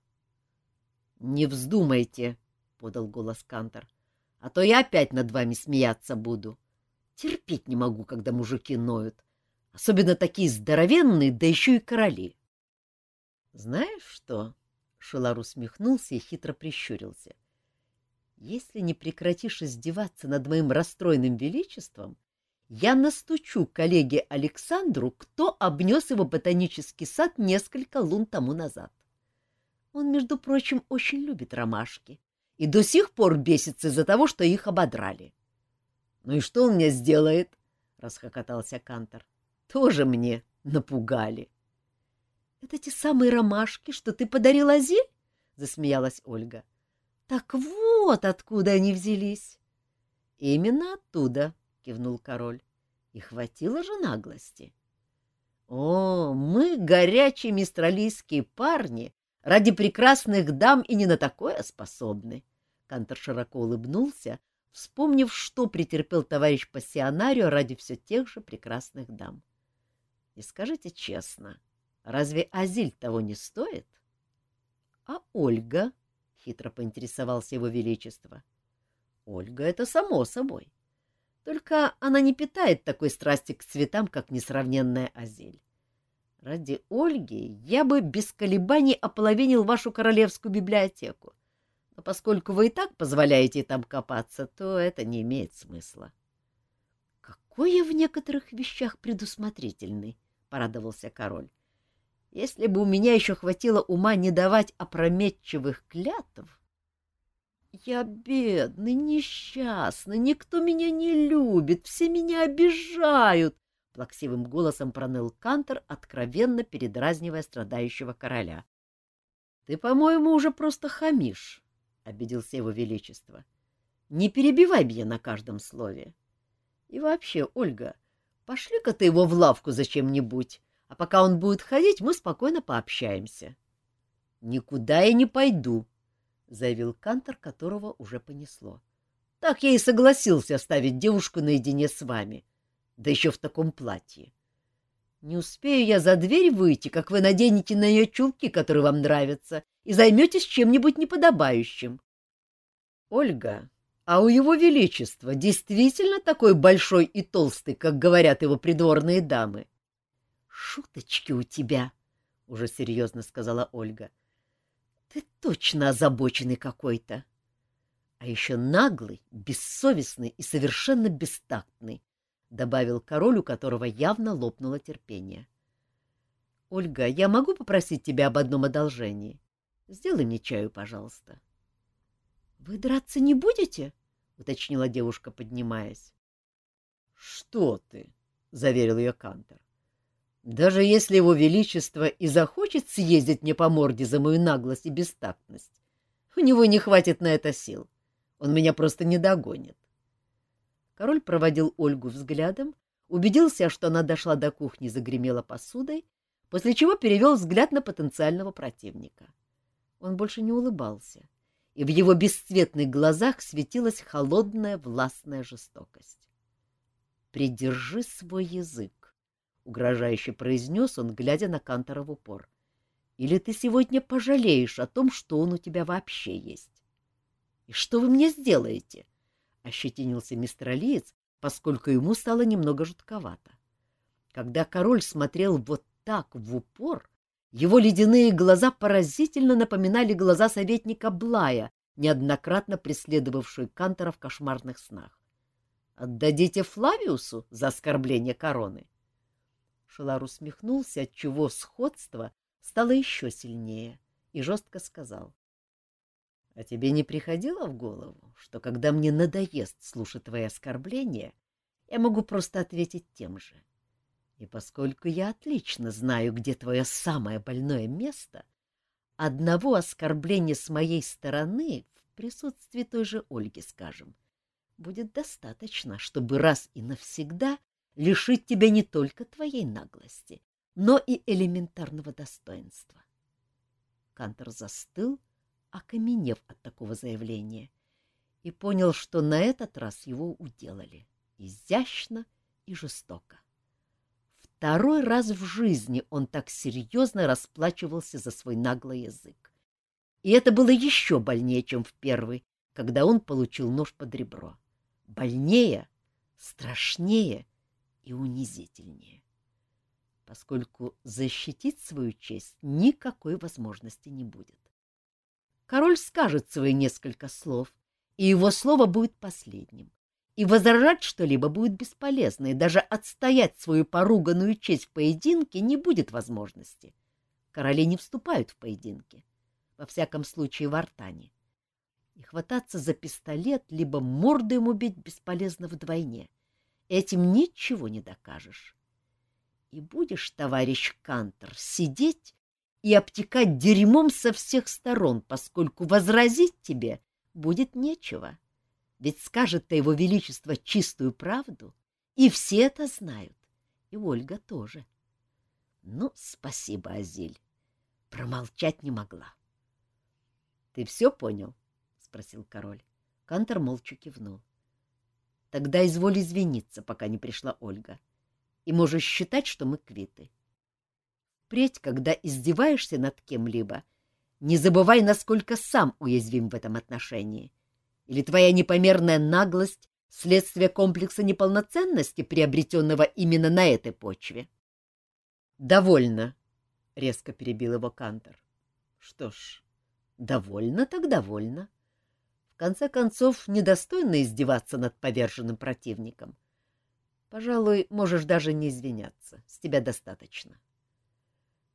Speaker 1: — Не вздумайте, — подал голос Кантор, — а то я опять над вами смеяться буду. Терпеть не могу, когда мужики ноют, особенно такие здоровенные, да еще и короли. — Знаешь что? — Шелар усмехнулся и хитро прищурился. — Если не прекратишь издеваться над моим расстроенным величеством, я настучу коллеге Александру, кто обнес его ботанический сад несколько лун тому назад. Он, между прочим, очень любит ромашки и до сих пор бесится из-за того, что их ободрали. — Ну и что он мне сделает? — расхохотался Кантор. — Тоже мне напугали. — Это те самые ромашки, что ты подарил Азиль? — засмеялась Ольга. — Так вот откуда они взялись. — Именно оттуда, кивнул король. И хватило же наглости. О, мы, горячие мистралийские парни, ради прекрасных дам и не на такое способны. Кантор широко улыбнулся, вспомнив, что претерпел товарищ пассионарио ради все тех же прекрасных дам. И скажите честно, разве Азиль того не стоит? — А Ольга? — хитро поинтересовался его величество. — Ольга — это само собой. Только она не питает такой страсти к цветам, как несравненная Азель. Ради Ольги я бы без колебаний ополовинил вашу королевскую библиотеку. Но поскольку вы и так позволяете там копаться, то это не имеет смысла. — Какой я в некоторых вещах предусмотрительный, — порадовался король. — Если бы у меня еще хватило ума не давать опрометчивых клятв, я бедный, несчастный, никто меня не любит, все меня обижают, — плаксивым голосом проныл Кантор, откровенно передразнивая страдающего короля. — Ты, по-моему, уже просто хамишь, — обиделся его величество. — Не перебивай меня на каждом слове. И вообще, Ольга, пошли-ка ты его в лавку зачем-нибудь, а пока он будет ходить, мы спокойно пообщаемся. — Никуда я не пойду, — заявил Кантор, которого уже понесло. — Так я и согласился оставить девушку наедине с вами, да еще в таком платье. Не успею я за дверь выйти, как вы наденете на ее чулки, которые вам нравятся, и займетесь чем-нибудь неподобающим. — Ольга, а у его величества действительно такой большой и толстый, как говорят его придворные дамы? — Шуточки у тебя, — уже серьезно сказала Ольга. — ты точно озабоченный какой-то. А еще наглый, бессовестный и совершенно бестактный, — добавил король, у которого явно лопнуло терпение. — Ольга, я могу попросить тебя об одном одолжении? Сделай мне чаю, пожалуйста. — Вы драться не будете? — уточнила девушка, поднимаясь. — Что ты? — заверил ее Кантор. Даже если его величество и захочет съездить мне по морде за мою наглость и бестактность, у него не хватит на это сил. Он меня просто не догонит. Король проводил Ольгу взглядом, убедился, что она дошла до кухни загремела посудой, после чего перевел взгляд на потенциального противника. Он больше не улыбался, и в его бесцветных глазах светилась холодная властная жестокость. «Придержи свой язык», угрожающе произнес он, глядя на Кантора в упор. Или ты сегодня пожалеешь о том, что он у тебя вообще есть? — И что вы мне сделаете? — ощетинился мистер Алиец, поскольку ему стало немного жутковато. Когда король смотрел вот так в упор, его ледяные глаза поразительно напоминали глаза советника Блая, неоднократно преследовавшую Кантора в кошмарных снах. «Отдадите Флавиусу за оскорбление короны?» Шелар усмехнулся, отчего сходство стало еще сильнее, и жестко сказал. — А тебе не приходило в голову, что когда мне надоест слушать твои оскорбления, я могу просто ответить тем же? И поскольку я отлично знаю, где твое самое больное место, одного оскорбления с моей стороны, в присутствии той же Ольги, скажем, будет достаточно, чтобы раз и навсегда лишить тебя не только твоей наглости, но и элементарного достоинства. Кантор застыл, окаменев от такого заявления, и понял, что на этот раз его уделали изящно и жестоко. Второй раз в жизни он так серьезно расплачивался за свой наглый язык. И это было еще больнее, чем в первый, когда он получил нож под ребро. Больнее, страшнее и унизительнее. Поскольку защитить свою честь никакой возможности не будет. Король скажет свои несколько слов, и его слово будет последним и возражать что-либо будет бесполезно, и даже отстоять свою поруганную честь в поединке не будет возможности. Короли не вступают в поединки, во всяком случае в артане. И хвататься за пистолет, либо морду ему бить бесполезно вдвойне. Этим ничего не докажешь. И будешь, товарищ Кантер, сидеть и обтекать дерьмом со всех сторон, поскольку возразить тебе будет нечего. — ведь скажет-то его величество чистую правду, и все это знают, и Ольга тоже. Ну, спасибо, Азиль. Промолчать не могла. — Ты все понял? — спросил король. Кантор молча кивнул. — Тогда изволь извиниться, пока не пришла Ольга. И можешь считать, что мы квиты. Впредь, когда издеваешься над кем-либо, не забывай, насколько сам уязвим в этом отношении. Или твоя непомерная наглость — следствие комплекса неполноценности, приобретенного именно на этой почве? — Довольно, — резко перебил его Кантор. — Что ж, довольно так довольно. В конце концов, недостойно издеваться над поверженным противником. Пожалуй, можешь даже не извиняться, с тебя достаточно.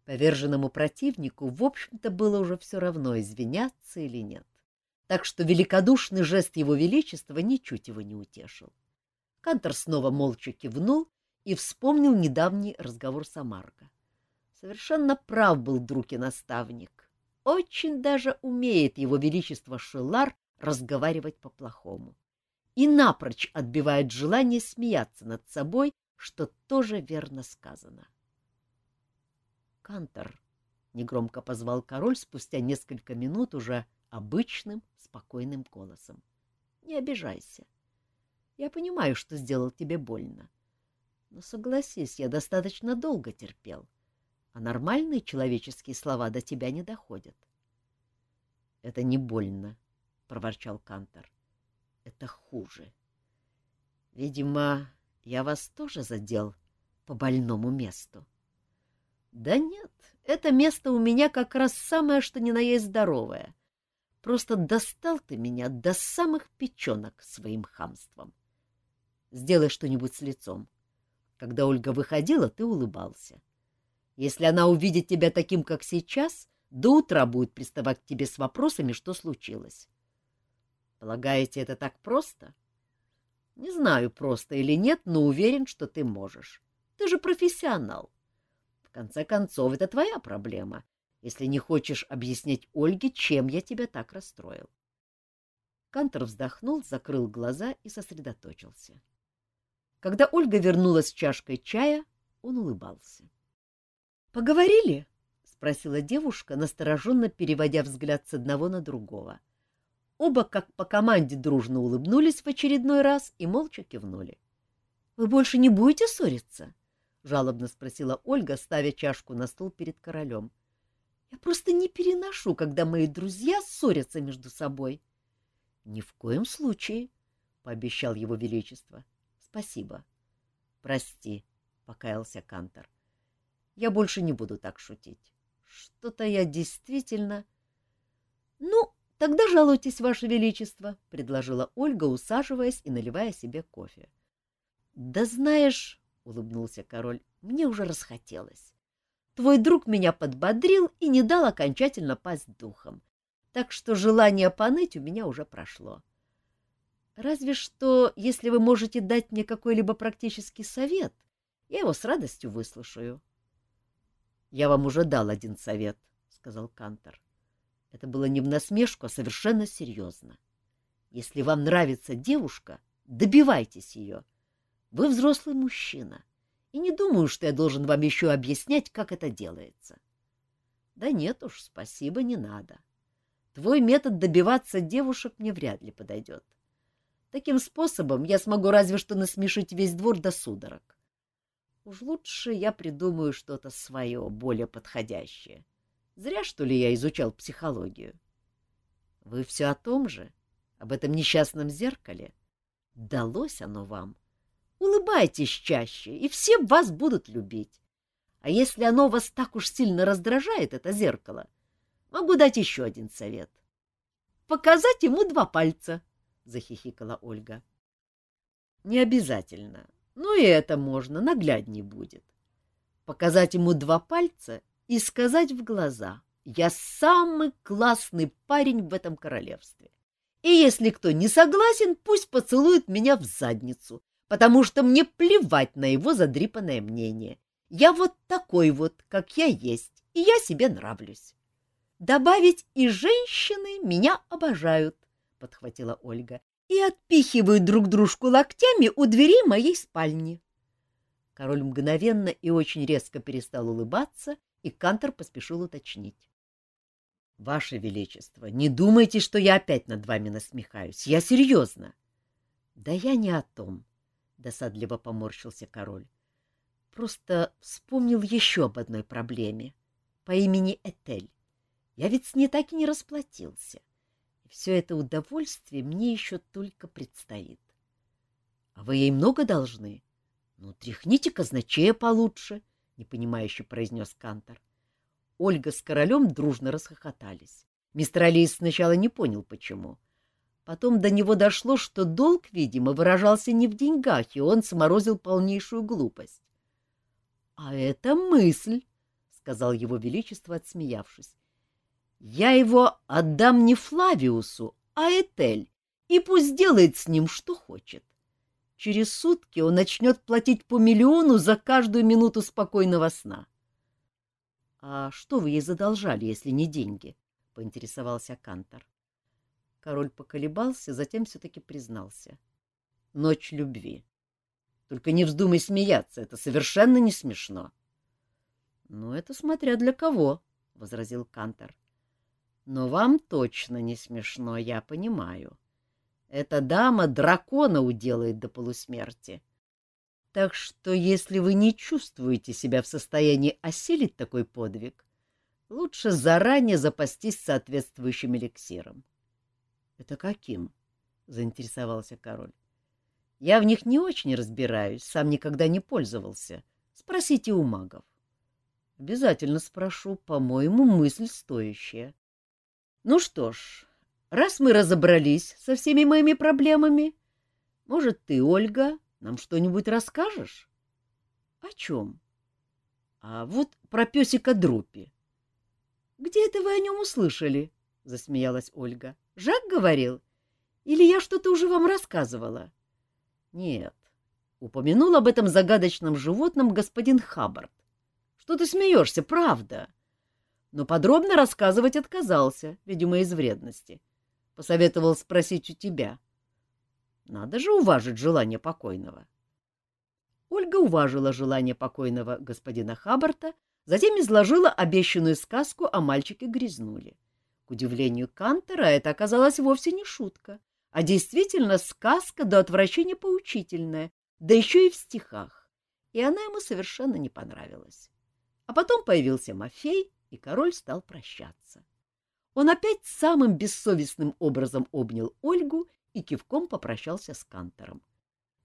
Speaker 1: Поверженному противнику, в общем-то, было уже все равно, извиняться или нет так что великодушный жест его величества ничуть его не утешил. Кантор снова молча кивнул и вспомнил недавний разговор с Амарго. Совершенно прав был друг и наставник. Очень даже умеет его величество Шелар разговаривать по-плохому. И напрочь отбивает желание смеяться над собой, что тоже верно сказано. «Кантор», — негромко позвал король спустя несколько минут уже обычным, спокойным голосом. — Не обижайся. Я понимаю, что сделал тебе больно. Но согласись, я достаточно долго терпел, а нормальные человеческие слова до тебя не доходят. — Это не больно, — проворчал Кантор. — Это хуже. Видимо, я вас тоже задел по больному месту. — Да нет, это место у меня как раз самое, что ни на есть здоровое — Просто достал ты меня до самых печенок своим хамством. Сделай что-нибудь с лицом. Когда Ольга выходила, ты улыбался. Если она увидит тебя таким, как сейчас, до утра будет приставать к тебе с вопросами, что случилось. Полагаете, это так просто? Не знаю, просто или нет, но уверен, что ты можешь. Ты же профессионал. В конце концов, это твоя проблема, если не хочешь объяснять Ольге, чем я тебя так расстроил. Кантор вздохнул, закрыл глаза и сосредоточился. Когда Ольга вернулась с чашкой чая, он улыбался. — Поговорили? — спросила девушка, настороженно переводя взгляд с одного на другого. Оба, как по команде, дружно улыбнулись в очередной раз и молча кивнули. — Вы больше не будете ссориться? — жалобно спросила Ольга, ставя чашку на стол перед королем. — я просто не переношу, когда мои друзья ссорятся между собой. — Ни в коем случае, — пообещал его величество. — Спасибо. — Прости, — покаялся Кантор. — Я больше не буду так шутить. Что-то я действительно... — Ну, тогда жалуйтесь, ваше величество, — предложила Ольга, усаживаясь и наливая себе кофе. — Да знаешь, — улыбнулся король, — мне уже расхотелось. Твой друг меня подбодрил и не дал окончательно пасть духом. Так что желание поныть у меня уже прошло. Разве что, если вы можете дать мне какой-либо практический совет, я его с радостью выслушаю. — Я вам уже дал один совет, — сказал Кантор. Это было не в насмешку, а совершенно серьезно. Если вам нравится девушка, добивайтесь ее. Вы взрослый мужчина и не думаю, что я должен вам еще объяснять, как это делается. Да нет уж, спасибо, не надо. Твой метод добиваться девушек мне вряд ли подойдет. Таким способом я смогу разве что насмешить весь двор до судорог. Уж лучше я придумаю что-то свое, более подходящее. Зря, что ли, я изучал психологию. Вы все о том же? Об этом несчастном зеркале? Далось оно вам? Улыбайтесь чаще, и все вас будут любить. А если оно вас так уж сильно раздражает, это зеркало, могу дать еще один совет. Показать ему два пальца, — захихикала Ольга. — Не обязательно. Ну и это можно, наглядней будет. Показать ему два пальца и сказать в глаза «Я самый классный парень в этом королевстве». И если кто не согласен, пусть поцелует меня в задницу, потому что мне плевать на его задрипанное мнение. Я вот такой вот, как я есть, и я себе нравлюсь. Добавить и женщины меня обожают, — подхватила Ольга, — и отпихивают друг дружку локтями у дверей моей спальни. Король мгновенно и очень резко перестал улыбаться, и Кантор поспешил уточнить. — Ваше Величество, не думайте, что я опять над вами насмехаюсь. Я серьезно. — Да я не о том, — досадливо поморщился король. Просто вспомнил еще об одной проблеме по имени Этель. Я ведь с ней так и не расплатился. Все это удовольствие мне еще только предстоит. А вы ей много должны? Ну, тряхните казначея получше, — непонимающе произнес Кантор. Ольга с королем дружно расхохотались. Мистер Алис сначала не понял, почему. Потом до него дошло, что долг, видимо, выражался не в деньгах, и он сморозил полнейшую глупость. — А это мысль, — сказал его величество, отсмеявшись. — Я его отдам не Флавиусу, а Этель, и пусть делает с ним, что хочет. Через сутки он начнет платить по миллиону за каждую минуту спокойного сна. — А что вы ей задолжали, если не деньги? — поинтересовался Кантор. Король поколебался, затем все-таки признался. — Ночь любви. Только не вздумай смеяться, это совершенно не смешно. — Ну, это смотря для кого, — возразил Кантор. — Но вам точно не смешно, я понимаю. Эта дама дракона уделает до полусмерти. Так что, если вы не чувствуете себя в состоянии осилить такой подвиг, лучше заранее запастись соответствующим эликсиром. — Это каким? — заинтересовался король. Я в них не очень разбираюсь, сам никогда не пользовался. Спросите у магов. Обязательно спрошу, по-моему, мысль стоящая. Ну что ж, раз мы разобрались со всеми моими проблемами, может, ты, Ольга, нам что-нибудь расскажешь? О чем? А вот про песика Друпи. Где это вы о нем услышали? — засмеялась Ольга. — Жак говорил? Или я что-то уже вам рассказывала? — нет, упомянул об этом загадочном животном господин Хаббард. Что ты смеешься, правда? Но подробно рассказывать отказался, видимо, из вредности. Посоветовал спросить у тебя. Надо же уважить желание покойного. Ольга уважила желание покойного господина Хаббарта, затем изложила обещанную сказку о мальчике Грязнуле. К удивлению Кантера это оказалось вовсе не шутка а действительно сказка до отвращения поучительная, да еще и в стихах, и она ему совершенно не понравилась. А потом появился Мафей, и король стал прощаться. Он опять самым бессовестным образом обнял Ольгу и кивком попрощался с Кантором.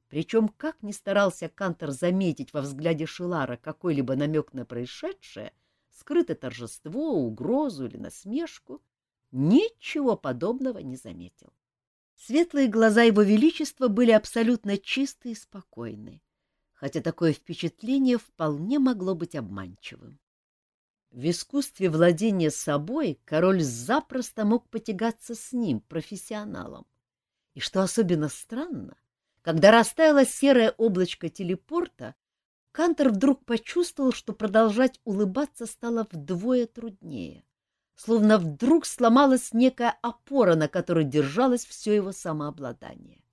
Speaker 1: Причем, как ни старался Кантор заметить во взгляде Шилара какой-либо намек на происшедшее, скрытое торжество, угрозу или насмешку, ничего подобного не заметил. Светлые глаза его величества были абсолютно чисты и спокойны, хотя такое впечатление вполне могло быть обманчивым. В искусстве владения собой король запросто мог потягаться с ним, профессионалом. И что особенно странно, когда растаяло серое облачко телепорта, Кантор вдруг почувствовал, что продолжать улыбаться стало вдвое труднее словно вдруг сломалась некая опора, на которой держалось все его самообладание.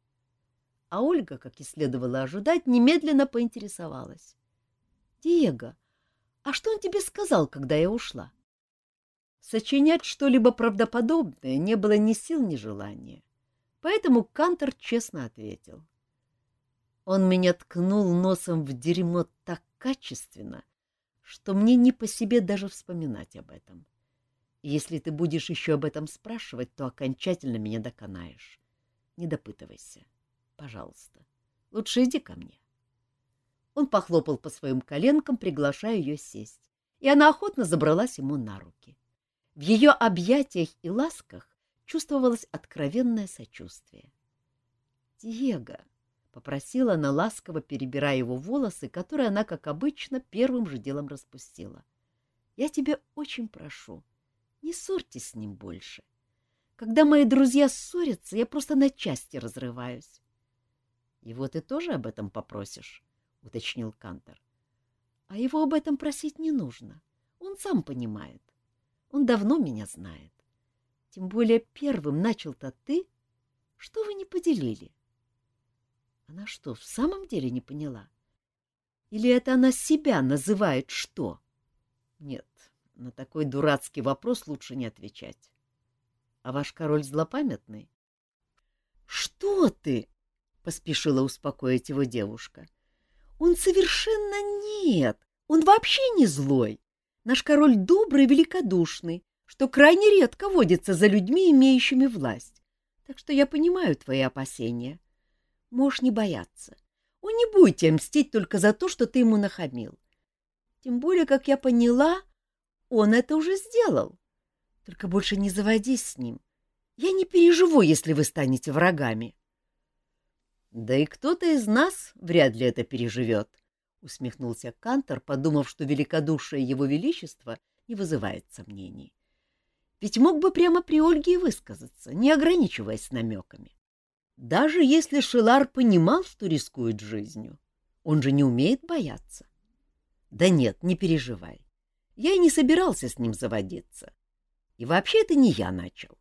Speaker 1: А Ольга, как и следовало ожидать, немедленно поинтересовалась. — Диего, а что он тебе сказал, когда я ушла? Сочинять что-либо правдоподобное не было ни сил, ни желания. Поэтому Кантор честно ответил. — Он меня ткнул носом в дерьмо так качественно, что мне не по себе даже вспоминать об этом. Если ты будешь еще об этом спрашивать, то окончательно меня доконаешь. Не допытывайся. Пожалуйста. Лучше иди ко мне. Он похлопал по своим коленкам, приглашая ее сесть, и она охотно забралась ему на руки. В ее объятиях и ласках чувствовалось откровенное сочувствие. — Диего! — попросила она ласково, перебирая его волосы, которые она, как обычно, первым же делом распустила. — Я тебя очень прошу, не ссорьтесь с ним больше. Когда мои друзья ссорятся, я просто на части разрываюсь. — Его ты тоже об этом попросишь? — уточнил Кантор. — А его об этом просить не нужно. Он сам понимает. Он давно меня знает. Тем более первым начал-то ты. Что вы не поделили? Она что, в самом деле не поняла? Или это она себя называет что? Нет, на такой дурацкий вопрос лучше не отвечать. А ваш король злопамятный? — Что ты? — поспешила успокоить его девушка. — Он совершенно нет. Он вообще не злой. Наш король добрый и великодушный, что крайне редко водится за людьми, имеющими власть. Так что я понимаю твои опасения. Можешь не бояться. Он не будет тебя мстить только за то, что ты ему нахамил. Тем более, как я поняла, он это уже сделал. Только больше не заводись с ним. Я не переживу, если вы станете врагами. — Да и кто-то из нас вряд ли это переживет, усмехнулся Кантор, подумав, что великодушие его величества не вызывает сомнений. Ведь мог бы прямо при Ольге и высказаться, не ограничиваясь намеками. Даже если Шилар понимал, что рискует жизнью, он же не умеет бояться. Да нет, не переживай. Я и не собирался с ним заводиться. И вообще это не я начал.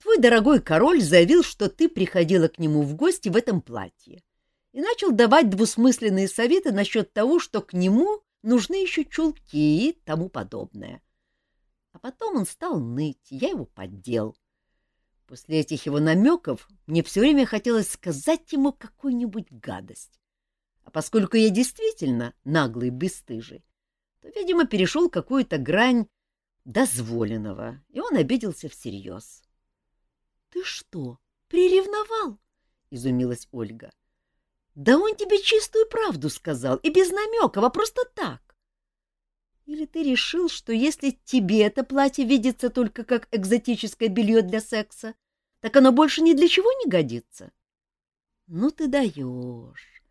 Speaker 1: Твой дорогой король заявил, что ты приходила к нему в гости в этом платье и начал давать двусмысленные советы насчет того, что к нему нужны еще чулки и тому подобное. А потом он стал ныть, я его поддел. После этих его намеков мне все время хотелось сказать ему какую-нибудь гадость. А поскольку я действительно наглый бесстыжий, то, видимо, перешел какую-то грань дозволенного, и он обиделся всерьез. — Ты что, приревновал? — изумилась Ольга. Да он тебе чистую правду сказал, и без намеков, а просто так. Или ты решил, что если тебе это платье видится только как экзотическое белье для секса, так оно больше ни для чего не годится? Ну ты даешь.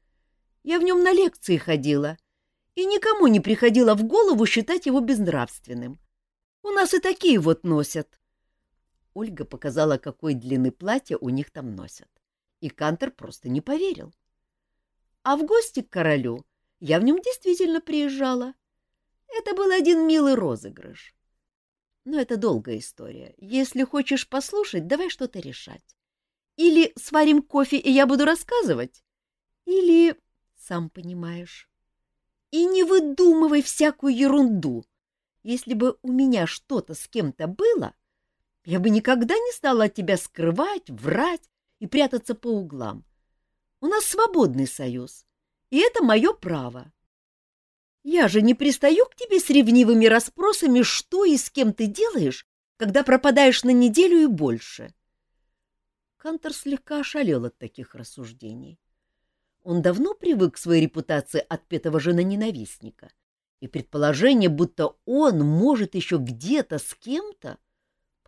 Speaker 1: Я в нем на лекции ходила, и никому не приходило в голову считать его безнравственным. У нас и такие вот носят. Ольга показала, какой длины платья у них там носят. И Кантер просто не поверил. — а в гости к королю я в нем действительно приезжала. Это был один милый розыгрыш. Но это долгая история. Если хочешь послушать, давай что-то решать. Или сварим кофе, и я буду рассказывать, или, сам понимаешь. И не выдумывай всякую ерунду. Если бы у меня что-то с кем-то было, я бы никогда не стала от тебя скрывать, врать и прятаться по углам. У нас свободный союз, и это мое право. Я же не пристаю к тебе с ревнивыми расспросами, что и с кем ты делаешь, когда пропадаешь на неделю и больше. Кантор слегка ошалел от таких рассуждений. Он давно привык к своей репутации отпетого жена-ненавистника, и предположение, будто он может еще где-то с кем-то,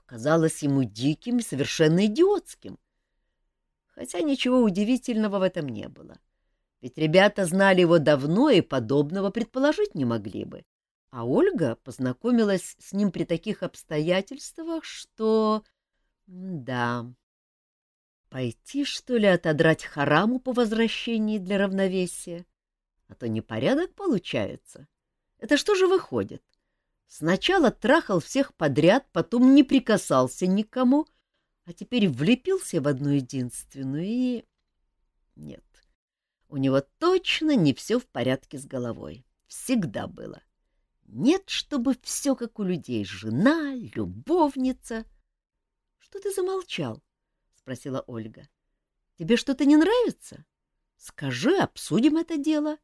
Speaker 1: показалось ему диким и совершенно идиотским — хотя ничего удивительного в этом не было. Ведь ребята знали его давно и подобного предположить не могли бы. А Ольга познакомилась с ним при таких обстоятельствах, что... Да... Пойти, что ли, отодрать хараму по возвращении для равновесия? А то непорядок получается. Это что же выходит? Сначала трахал всех подряд, потом не прикасался никому — а теперь влепился в одну единственную и... Нет, у него точно не все в порядке с головой. Всегда было. Нет, чтобы все как у людей. Жена, любовница. — Что ты замолчал? — спросила Ольга. — Тебе что-то не нравится? Скажи, обсудим это дело.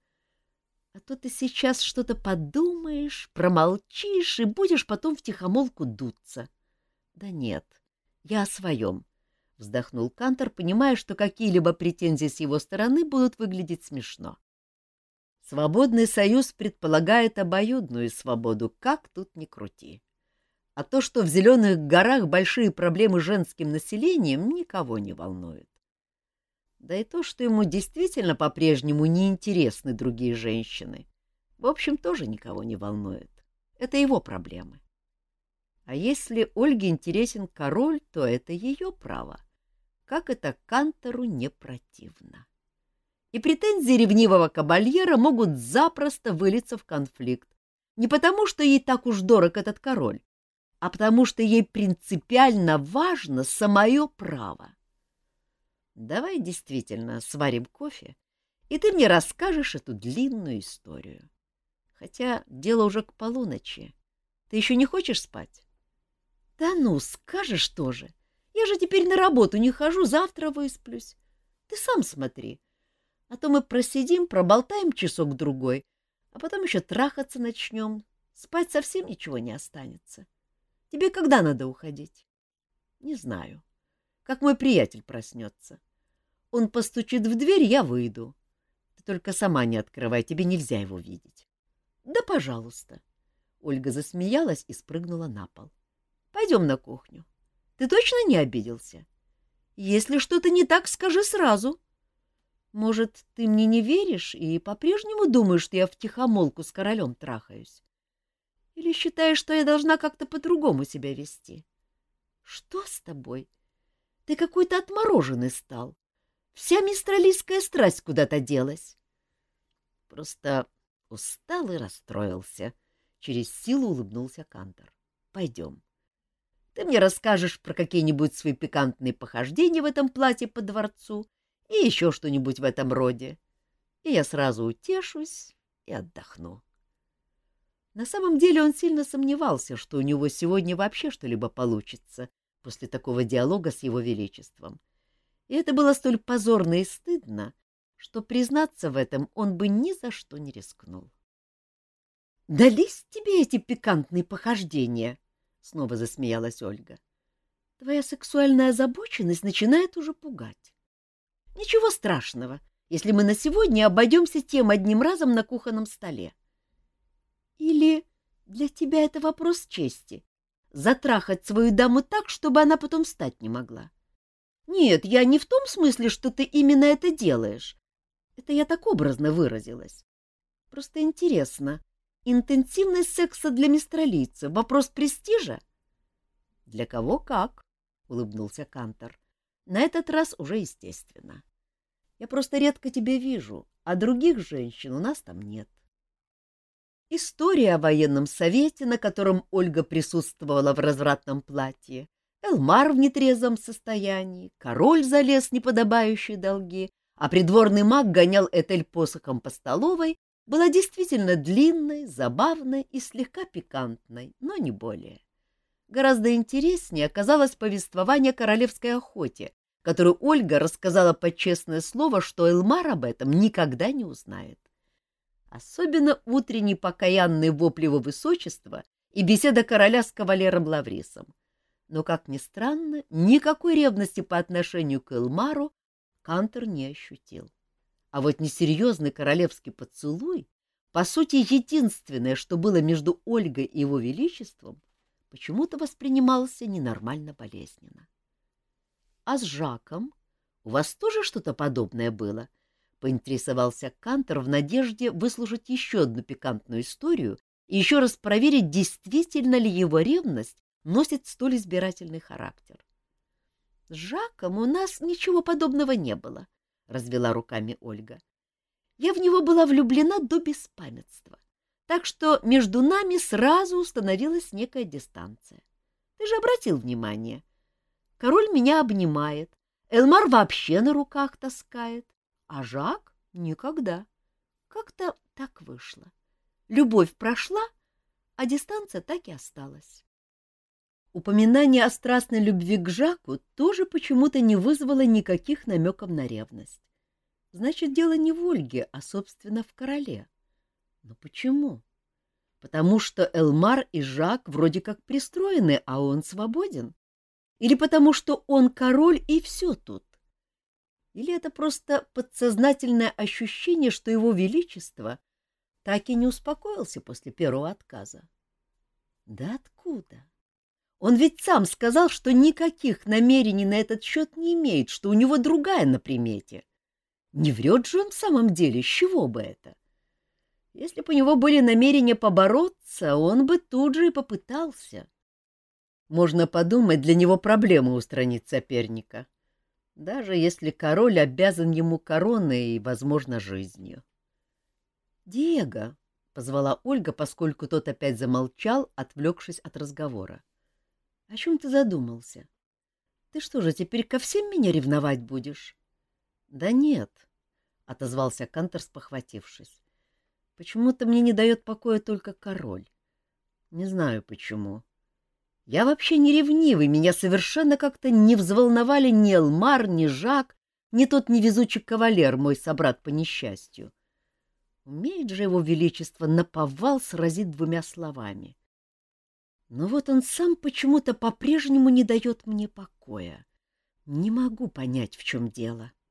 Speaker 1: А то ты сейчас что-то подумаешь, промолчишь и будешь потом втихомолку дуться. Да нет, я о своем. — вздохнул Кантор, понимая, что какие-либо претензии с его стороны будут выглядеть смешно. Свободный союз предполагает обоюдную свободу, как тут ни крути. А то, что в Зеленых горах большие проблемы с женским населением, никого не волнует. Да и то, что ему действительно по-прежнему неинтересны другие женщины, в общем, тоже никого не волнует. Это его проблемы. А если Ольге интересен король, то это ее право как это Кантору не противно. И претензии ревнивого кабальера могут запросто вылиться в конфликт. Не потому, что ей так уж дорог этот король, а потому, что ей принципиально важно самое право. Давай действительно сварим кофе, и ты мне расскажешь эту длинную историю. Хотя дело уже к полуночи. Ты еще не хочешь спать? — Да ну, скажешь тоже. Я же теперь на работу не хожу, завтра высплюсь. Ты сам смотри. А то мы просидим, проболтаем часок-другой, а потом еще трахаться начнем. Спать совсем ничего не останется. Тебе когда надо уходить? Не знаю. Как мой приятель проснется. Он постучит в дверь, я выйду. Ты только сама не открывай, тебе нельзя его видеть. Да, пожалуйста. Ольга засмеялась и спрыгнула на пол. Пойдем на кухню. Ты точно не обиделся? Если что-то не так, скажи сразу. Может, ты мне не веришь и по-прежнему думаешь, что я втихомолку с королем трахаюсь? Или считаешь, что я должна как-то по-другому себя вести? Что с тобой? Ты какой-то отмороженный стал. Вся мистралийская страсть куда-то делась. Просто устал и расстроился. Через силу улыбнулся Кантор. Пойдем. Ты мне расскажешь про какие-нибудь свои пикантные похождения в этом платье по дворцу и еще что-нибудь в этом роде. И я сразу утешусь и отдохну. На самом деле он сильно сомневался, что у него сегодня вообще что-либо получится после такого диалога с его величеством. И это было столь позорно и стыдно, что признаться в этом он бы ни за что не рискнул. — Дались тебе эти пикантные похождения? Снова засмеялась Ольга. Твоя сексуальная озабоченность начинает уже пугать. Ничего страшного, если мы на сегодня обойдемся тем одним разом на кухонном столе. Или для тебя это вопрос чести — затрахать свою даму так, чтобы она потом встать не могла. Нет, я не в том смысле, что ты именно это делаешь. Это я так образно выразилась. Просто интересно, Интенсивность секса для мистралийца — вопрос престижа? — Для кого как, — улыбнулся Кантор. — На этот раз уже естественно. Я просто редко тебя вижу, а других женщин у нас там нет. История о военном совете, на котором Ольга присутствовала в развратном платье, Элмар в нетрезвом состоянии, король залез неподобающие долги, а придворный маг гонял Этель посохом по столовой, была действительно длинной, забавной и слегка пикантной, но не более. Гораздо интереснее оказалось повествование о королевской охоте, которую Ольга рассказала под честное слово, что Элмар об этом никогда не узнает. Особенно утренний покаянный вопль его высочества и беседа короля с кавалером Лаврисом. Но, как ни странно, никакой ревности по отношению к Элмару Кантер не ощутил. А вот несерьезный королевский поцелуй, по сути, единственное, что было между Ольгой и его величеством, почему-то воспринимался ненормально болезненно. — А с Жаком у вас тоже что-то подобное было? — поинтересовался Кантор в надежде выслушать еще одну пикантную историю и еще раз проверить, действительно ли его ревность носит столь избирательный характер. — С Жаком у нас ничего подобного не было, — развела руками Ольга. Я в него была влюблена до беспамятства, так что между нами сразу установилась некая дистанция. Ты же обратил внимание. Король меня обнимает, Элмар вообще на руках таскает, а Жак — никогда. Как-то так вышло. Любовь прошла, а дистанция так и осталась. Упоминание о страстной любви к Жаку тоже почему-то не вызвало никаких намеков на ревность. Значит, дело не в Ольге, а, собственно, в короле. Но почему? Потому что Элмар и Жак вроде как пристроены, а он свободен? Или потому что он король и все тут? Или это просто подсознательное ощущение, что его величество так и не успокоился после первого отказа? Да откуда? Он ведь сам сказал, что никаких намерений на этот счет не имеет, что у него другая на примете. Не врет же он в самом деле, с чего бы это? Если бы у него были намерения побороться, он бы тут же и попытался. Можно подумать, для него проблема устранить соперника, даже если король обязан ему короной и, возможно, жизнью. — Диего, — позвала Ольга, поскольку тот опять замолчал, отвлекшись от разговора. — О чем ты задумался? Ты что же, теперь ко всем меня ревновать будешь? — Да нет, — отозвался Кантор, спохватившись. — Почему-то мне не дает покоя только король. Не знаю почему. Я вообще не ревнивый, меня совершенно как-то не взволновали ни Элмар, ни Жак, ни тот невезучий кавалер, мой собрат по несчастью. Умеет же его величество наповал сразить двумя словами. Но вот он сам почему-то по-прежнему не дает мне покоя. Не могу понять, в чем дело. —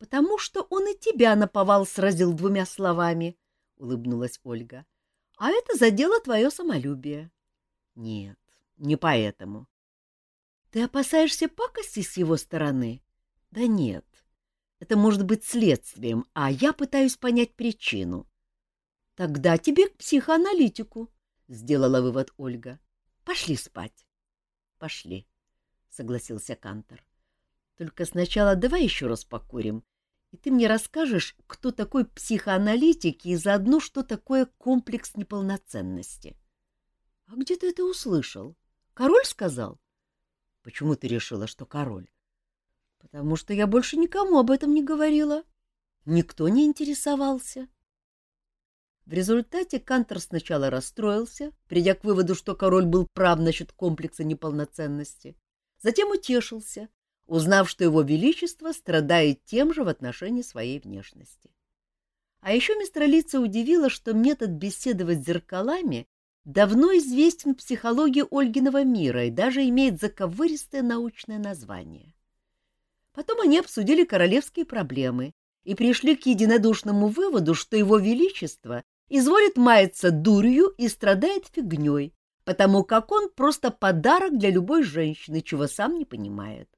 Speaker 1: потому что он и тебя наповал сразил двумя словами, — улыбнулась Ольга. — А это задело твое самолюбие. — Нет, не поэтому. — Ты опасаешься пакости с его стороны? — Да нет. Это может быть следствием, а я пытаюсь понять причину. — Тогда тебе к психоаналитику, — сделала вывод Ольга. — Пошли спать. — Пошли, — согласился Кантор. — Только сначала давай еще раз покурим, и ты мне расскажешь, кто такой психоаналитик и заодно, что такое комплекс неполноценности. — А где ты это услышал? Король сказал? — Почему ты решила, что король? — Потому что я больше никому об этом не говорила. Никто не интересовался. В результате Кантор сначала расстроился, придя к выводу, что король был прав насчет комплекса неполноценности, затем утешился, узнав, что его величество страдает тем же в отношении своей внешности. А еще мистер Лица удивило, что метод беседовать с зеркалами давно известен в психологии Ольгиного мира и даже имеет заковыристое научное название. Потом они обсудили королевские проблемы и пришли к единодушному выводу, что его величество изволит маяться дурью и страдает фигней, потому как он просто подарок для любой женщины, чего сам не понимает.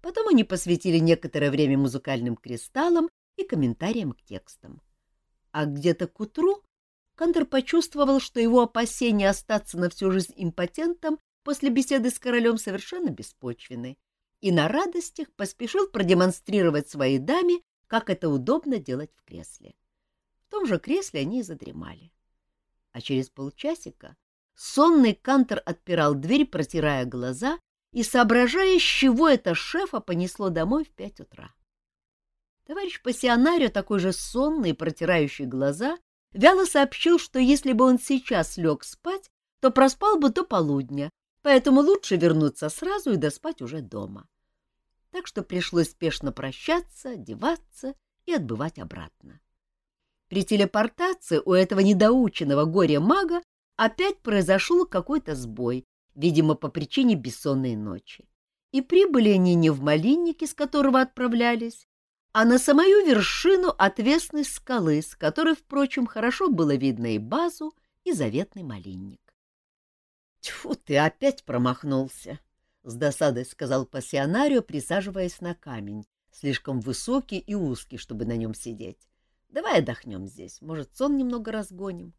Speaker 1: Потом они посвятили некоторое время музыкальным кристаллам и комментариям к текстам. А где-то к утру Кантер почувствовал, что его опасения остаться на всю жизнь импотентом после беседы с королем совершенно беспочвены, и на радостях поспешил продемонстрировать своей даме, как это удобно делать в кресле. В том же кресле они и задремали. А через полчасика сонный Кантер отпирал дверь, протирая глаза и соображая, с чего это шефа понесло домой в пять утра. Товарищ пассионарио, такой же сонный протирающий глаза, вяло сообщил, что если бы он сейчас лег спать, то проспал бы до полудня, поэтому лучше вернуться сразу и доспать уже дома. Так что пришлось спешно прощаться, одеваться и отбывать обратно. При телепортации у этого недоученного горя-мага опять произошел какой-то сбой, видимо, по причине бессонной ночи. И прибыли они не в малиннике, с которого отправлялись, а на самую вершину отвесной скалы, с которой, впрочем, хорошо было видно и базу, и заветный малинник. — Тьфу, ты опять промахнулся! — с досадой сказал пассионарио, присаживаясь на камень, слишком высокий и узкий, чтобы на нем сидеть. — Давай отдохнем здесь, может, сон немного разгоним.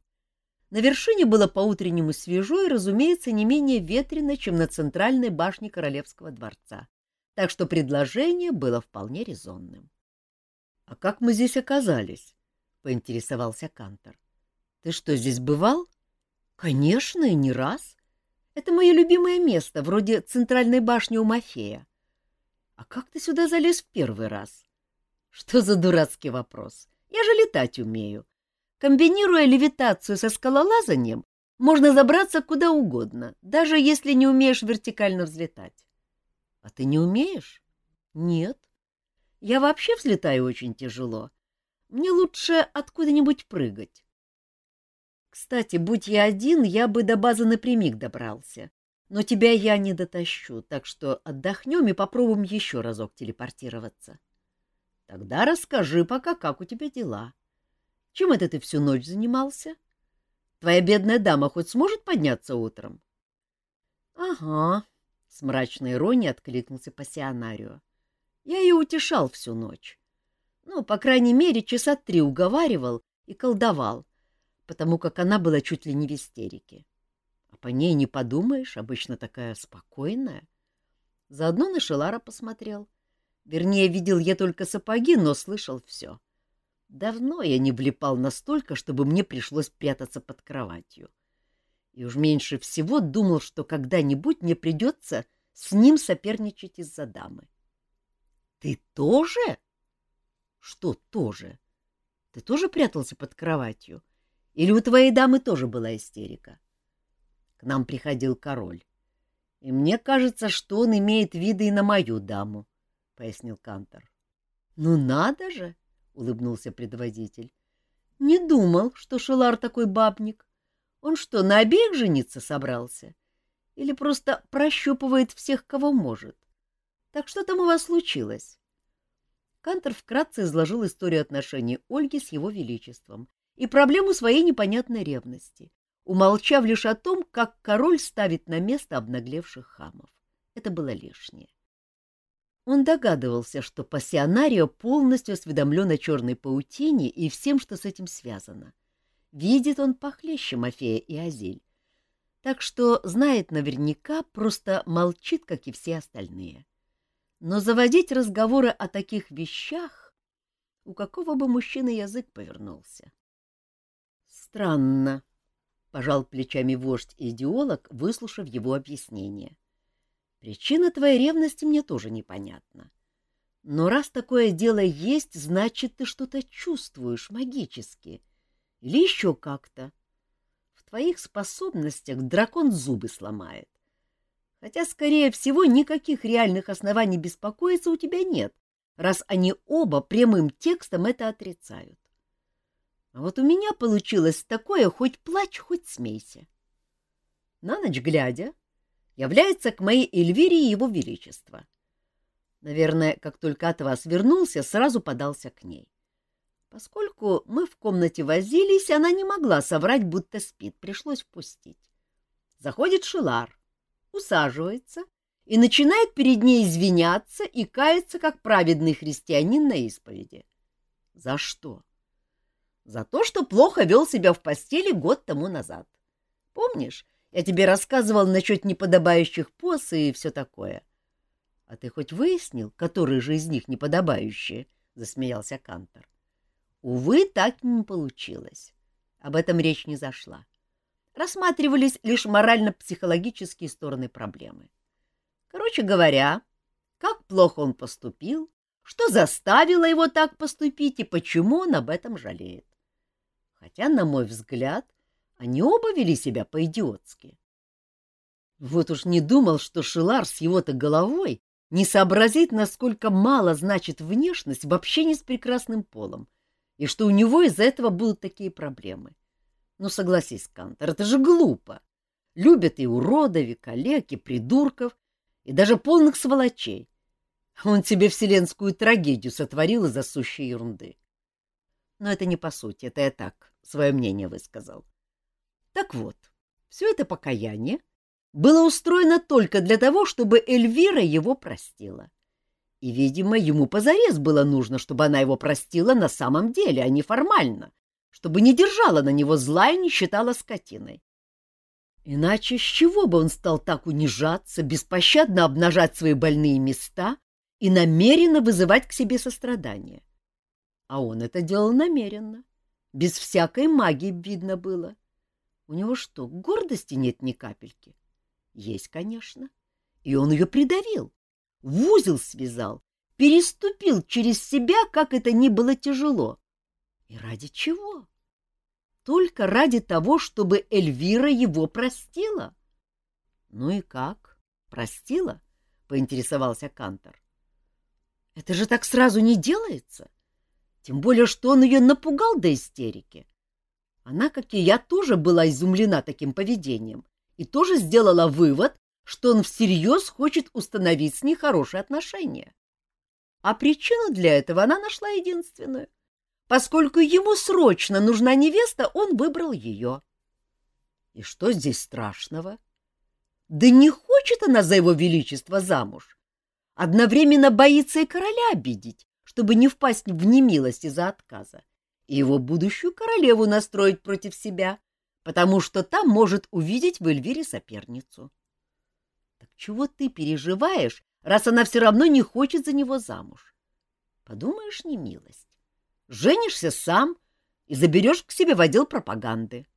Speaker 1: На вершине было по-утреннему свежо и, разумеется, не менее ветрено, чем на центральной башне Королевского дворца, так что предложение было вполне резонным. — А как мы здесь оказались? — поинтересовался Кантор. — Ты что, здесь бывал? — Конечно, и не раз. Это мое любимое место, вроде центральной башни у Мафея. — А как ты сюда залез в первый раз? — Что за дурацкий вопрос? Я же летать умею. Комбинируя левитацию со скалолазанием, можно забраться куда угодно, даже если не умеешь вертикально взлетать. А ты не умеешь? Нет. Я вообще взлетаю очень тяжело. Мне лучше откуда-нибудь прыгать. Кстати, будь я один, я бы до базы напрямик добрался. Но тебя я не дотащу, так что отдохнем и попробуем еще разок телепортироваться. Тогда расскажи пока, как у тебя дела. Чем это ты всю ночь занимался? Твоя бедная дама хоть сможет подняться утром? — Ага, — с мрачной иронией откликнулся пассионарио. — Я ее утешал всю ночь. Ну, по крайней мере, часа три уговаривал и колдовал, потому как она была чуть ли не в истерике. А по ней не подумаешь, обычно такая спокойная. Заодно на Шелара посмотрел. Вернее, видел я только сапоги, но слышал все. Давно я не влипал настолько, чтобы мне пришлось прятаться под кроватью. И уж меньше всего думал, что когда-нибудь мне придется с ним соперничать из-за дамы. — Ты тоже? — Что тоже? Ты тоже прятался под кроватью? Или у твоей дамы тоже была истерика? К нам приходил король. И мне кажется, что он имеет виды и на мою даму, — пояснил Кантор. — Ну надо же! — улыбнулся предводитель. — Не думал, что Шелар такой бабник. Он что, на обеих жениться собрался? Или просто прощупывает всех, кого может? Так что там у вас случилось? Кантор вкратце изложил историю отношений Ольги с его величеством и проблему своей непонятной ревности, умолчав лишь о том, как король ставит на место обнаглевших хамов. Это было лишнее. Он догадывался, что пассионарио полностью осведомлен о черной паутине и всем, что с этим связано. Видит он похлеще Мафея и Азиль. Так что знает наверняка, просто молчит, как и все остальные. Но заводить разговоры о таких вещах у какого бы мужчины язык повернулся. Странно, — пожал плечами вождь-идеолог, выслушав его объяснение. Причина твоей ревности мне тоже непонятна. Но раз такое дело есть, значит, ты что-то чувствуешь магически. Или еще как-то. В твоих способностях дракон зубы сломает. Хотя, скорее всего, никаких реальных оснований беспокоиться у тебя нет, раз они оба прямым текстом это отрицают. А вот у меня получилось такое, хоть плачь, хоть смейся. На ночь глядя, является к моей Эльвире его величество. Наверное, как только от вас вернулся, сразу подался к ней. Поскольку мы в комнате возились, она не могла соврать, будто спит, пришлось впустить. Заходит Шилар, усаживается и начинает перед ней извиняться и каяться, как праведный христианин на исповеди. За что? За то, что плохо вел себя в постели год тому назад. Помнишь, я тебе рассказывал насчет неподобающих поз и все такое? — А ты хоть выяснил, которые же из них неподобающие? — засмеялся Кантор. — Увы, так не получилось. Об этом речь не зашла. Рассматривались лишь морально-психологические стороны проблемы. Короче говоря, как плохо он поступил, что заставило его так поступить и почему он об этом жалеет хотя, на мой взгляд, они оба вели себя по-идиотски. Вот уж не думал, что Шилар с его-то головой не сообразит, насколько мало значит внешность в общении с прекрасным полом, и что у него из-за этого будут такие проблемы. Ну, согласись, Кантор, это же глупо. Любят и уродов, и коллег, и придурков, и даже полных сволочей. Он тебе вселенскую трагедию сотворил из-за сущей ерунды. Но это не по сути, это я так, свое мнение высказал. Так вот, все это покаяние было устроено только для того, чтобы Эльвира его простила. И, видимо, ему позарез было нужно, чтобы она его простила на самом деле, а не формально, чтобы не держала на него зла и не считала скотиной. Иначе с чего бы он стал так унижаться, беспощадно обнажать свои больные места и намеренно вызывать к себе сострадание? А он это делал намеренно. Без всякой магии видно было. У него что, гордости нет ни капельки? Есть, конечно. И он ее придавил, в узел связал, переступил через себя, как это ни было тяжело. И ради чего? Только ради того, чтобы Эльвира его простила. — Ну и как? Простила? — поинтересовался Кантор. — Это же так сразу не делается. Тем более, что он ее напугал до истерики. Она, как и я, тоже была изумлена таким поведением и тоже сделала вывод, что он всерьез хочет установить с ней хорошие отношения. А причину для этого она нашла единственную. Поскольку ему срочно нужна невеста, он выбрал ее. И что здесь страшного? Да не хочет она за его величество замуж. Одновременно боится и короля обидеть, чтобы не впасть в немилость из-за отказа, и его будущую королеву настроить против себя, потому что там может увидеть в Эльвире соперницу. Так чего ты переживаешь, раз она все равно не хочет за него замуж? Подумаешь, не милость. Женишься сам и заберешь к себе в отдел пропаганды.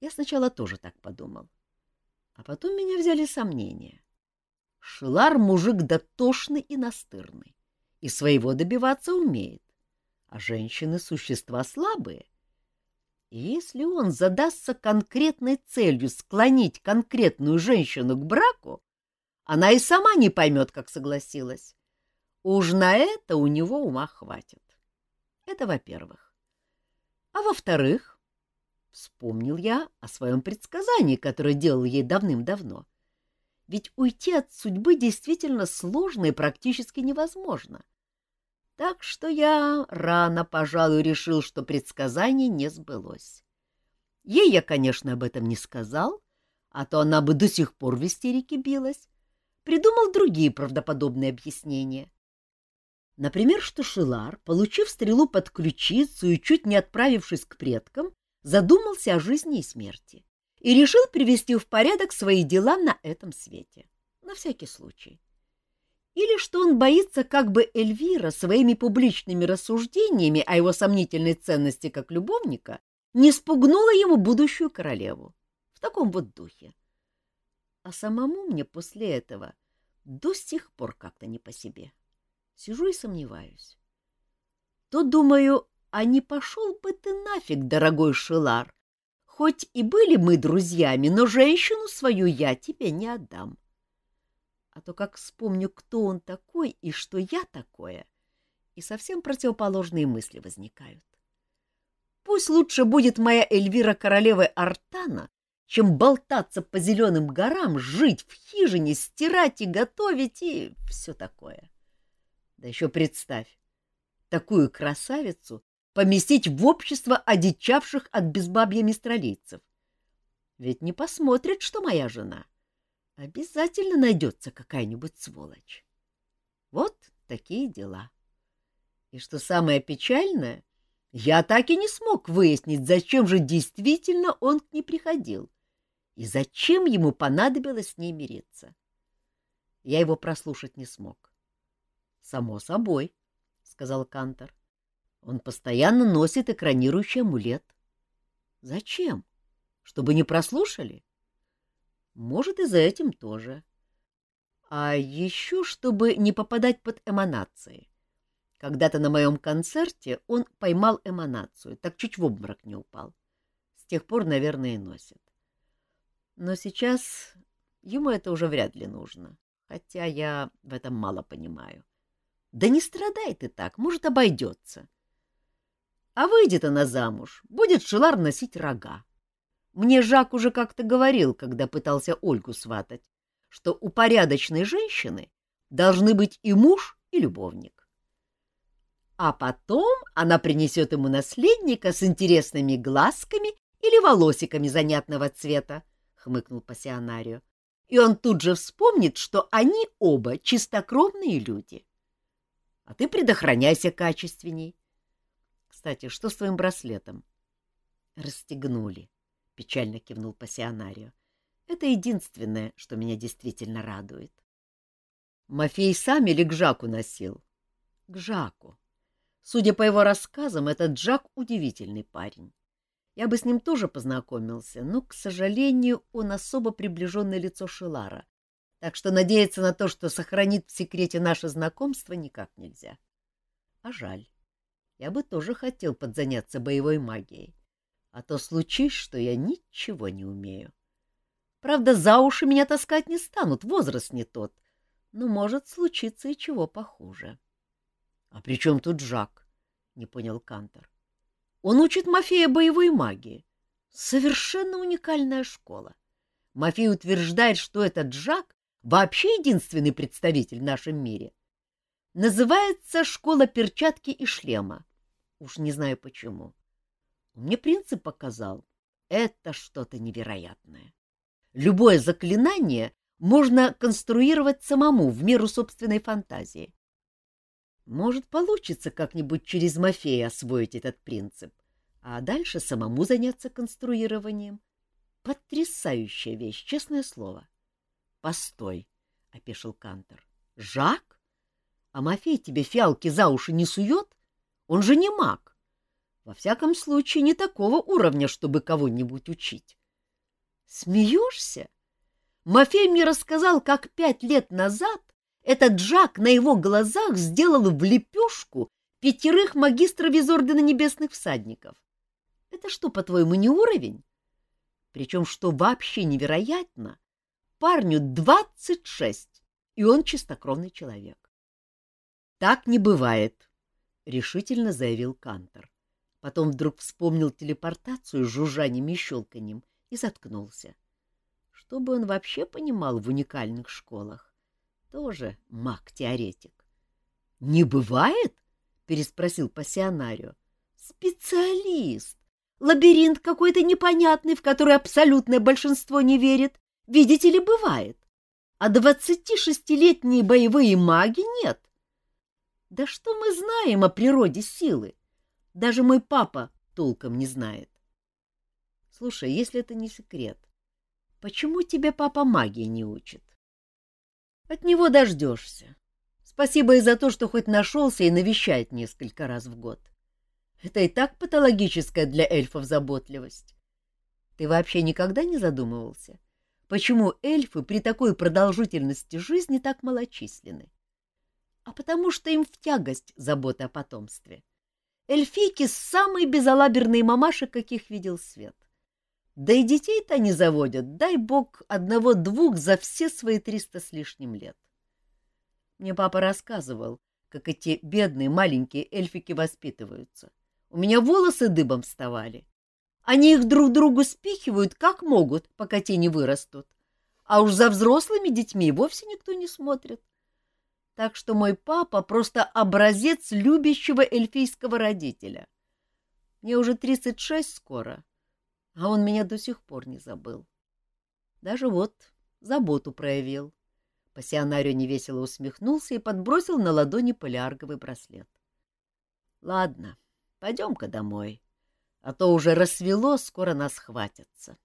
Speaker 1: Я сначала тоже так подумал. А потом меня взяли сомнения. Шилар мужик дотошный и настырный, и своего добиваться умеет. А женщины — существа слабые. И если он задастся конкретной целью склонить конкретную женщину к браку, она и сама не поймет, как согласилась. Уж на это у него ума хватит. Это во-первых. А во-вторых, вспомнил я о своем предсказании, которое делал ей давным-давно. Ведь уйти от судьбы действительно сложно и практически невозможно. Так что я рано, пожалуй, решил, что предсказание не сбылось. Ей я, конечно, об этом не сказал, а то она бы до сих пор в истерике билась. Придумал другие правдоподобные объяснения. Например, что Шилар, получив стрелу под ключицу и чуть не отправившись к предкам, задумался о жизни и смерти и решил привести в порядок свои дела на этом свете, на всякий случай. Или что он боится, как бы Эльвира своими публичными рассуждениями о его сомнительной ценности как любовника не спугнула ему будущую королеву. В таком вот духе. А самому мне после этого до сих пор как-то не по себе. Сижу и сомневаюсь. То думаю, а не пошел бы ты нафиг, дорогой Шилар? Хоть и были мы друзьями, но женщину свою я тебе не отдам. А то как вспомню, кто он такой и что я такое, и совсем противоположные мысли возникают. Пусть лучше будет моя Эльвира королевой Артана, чем болтаться по зеленым горам, жить в хижине, стирать и готовить и все такое. Да еще представь, такую красавицу поместить в общество одичавших от безбабья мистралийцев. Ведь не посмотрят, что моя жена. Обязательно найдется какая-нибудь сволочь. Вот такие дела. И что самое печальное, я так и не смог выяснить, зачем же действительно он к ней приходил и зачем ему понадобилось с ней мириться. Я его прослушать не смог. Само собой, — сказал Кантор. Он постоянно носит экранирующий амулет. Зачем? Чтобы не прослушали? Может, и за этим тоже. А еще, чтобы не попадать под эманации. Когда-то на моем концерте он поймал эманацию, так чуть в обморок не упал. С тех пор, наверное, и носит. Но сейчас ему это уже вряд ли нужно, хотя я в этом мало понимаю. Да не страдай ты так, может, обойдется. А выйдет она замуж, будет Шелар носить рога. Мне Жак уже как-то говорил, когда пытался Ольгу сватать, что у порядочной женщины должны быть и муж, и любовник. А потом она принесет ему наследника с интересными глазками или волосиками занятного цвета, — хмыкнул пассионарио. И он тут же вспомнит, что они оба чистокровные люди. А ты предохраняйся качественней. Кстати, что с твоим браслетом? Расстегнули, печально кивнул пассионарио. Это единственное, что меня действительно радует. Мафей сам или к Жаку носил? К Жаку. Судя по его рассказам, этот Жак удивительный парень. Я бы с ним тоже познакомился, но, к сожалению, он особо приближенное лицо Шилара, так что надеяться на то, что сохранит в секрете наше знакомство, никак нельзя. А жаль. Я бы тоже хотел подзаняться боевой магией. А то случись, что я ничего не умею. Правда, за уши меня таскать не станут, возраст не тот. но может случиться и чего похуже. — А при чем тут Жак? — не понял Кантор. — Он учит Мафея боевой магии. Совершенно уникальная школа. Мафей утверждает, что этот Жак вообще единственный представитель в нашем мире. Называется «Школа перчатки и шлема». Уж не знаю почему. Мне принцип показал. Это что-то невероятное. Любое заклинание можно конструировать самому в меру собственной фантазии. Может, получится как-нибудь через Мафея освоить этот принцип, а дальше самому заняться конструированием. Потрясающая вещь, честное слово. — Постой, — опешил Кантор. — Жак? А Мафей тебе фиалки за уши не сует? Он же не маг. Во всяком случае, не такого уровня, чтобы кого-нибудь учить. Смеешься? Мафей мне рассказал, как пять лет назад этот Жак на его глазах сделал в лепешку пятерых магистров из Ордена Небесных Всадников. Это что, по-твоему, не уровень? Причем, что вообще невероятно, парню двадцать шесть, и он чистокровный человек. — Так не бывает, — решительно заявил Кантор. Потом вдруг вспомнил телепортацию с жужжанием и щелканьем и заткнулся. Что бы он вообще понимал в уникальных школах? Тоже маг-теоретик. — Не бывает? — переспросил пассионарио. — Специалист! Лабиринт какой-то непонятный, в который абсолютное большинство не верит. Видите ли, бывает. А двадцатишестилетние боевые маги нет. Да что мы знаем о природе силы? Даже мой папа толком не знает. Слушай, если это не секрет, почему тебя папа магии не учит? От него дождешься. Спасибо и за то, что хоть нашелся и навещает несколько раз в год. Это и так патологическая для эльфов заботливость. Ты вообще никогда не задумывался, почему эльфы при такой продолжительности жизни так малочисленны? А потому что им в тягость забота о потомстве. Эльфийки — самые безалаберные мамаши, каких видел свет. Да и детей-то не заводят, дай бог, одного-двух за все свои триста с лишним лет. Мне папа рассказывал, как эти бедные маленькие эльфики воспитываются. У меня волосы дыбом вставали. Они их друг другу спихивают как могут, пока те не вырастут. А уж за взрослыми детьми вовсе никто не смотрит. Так что мой папа просто образец любящего эльфийского родителя. Мне уже тридцать шесть скоро, а он меня до сих пор не забыл. Даже вот заботу проявил. Пассионарио невесело усмехнулся и подбросил на ладони полиарговый браслет. — Ладно, пойдем-ка домой, а то уже рассвело, скоро нас хватятся.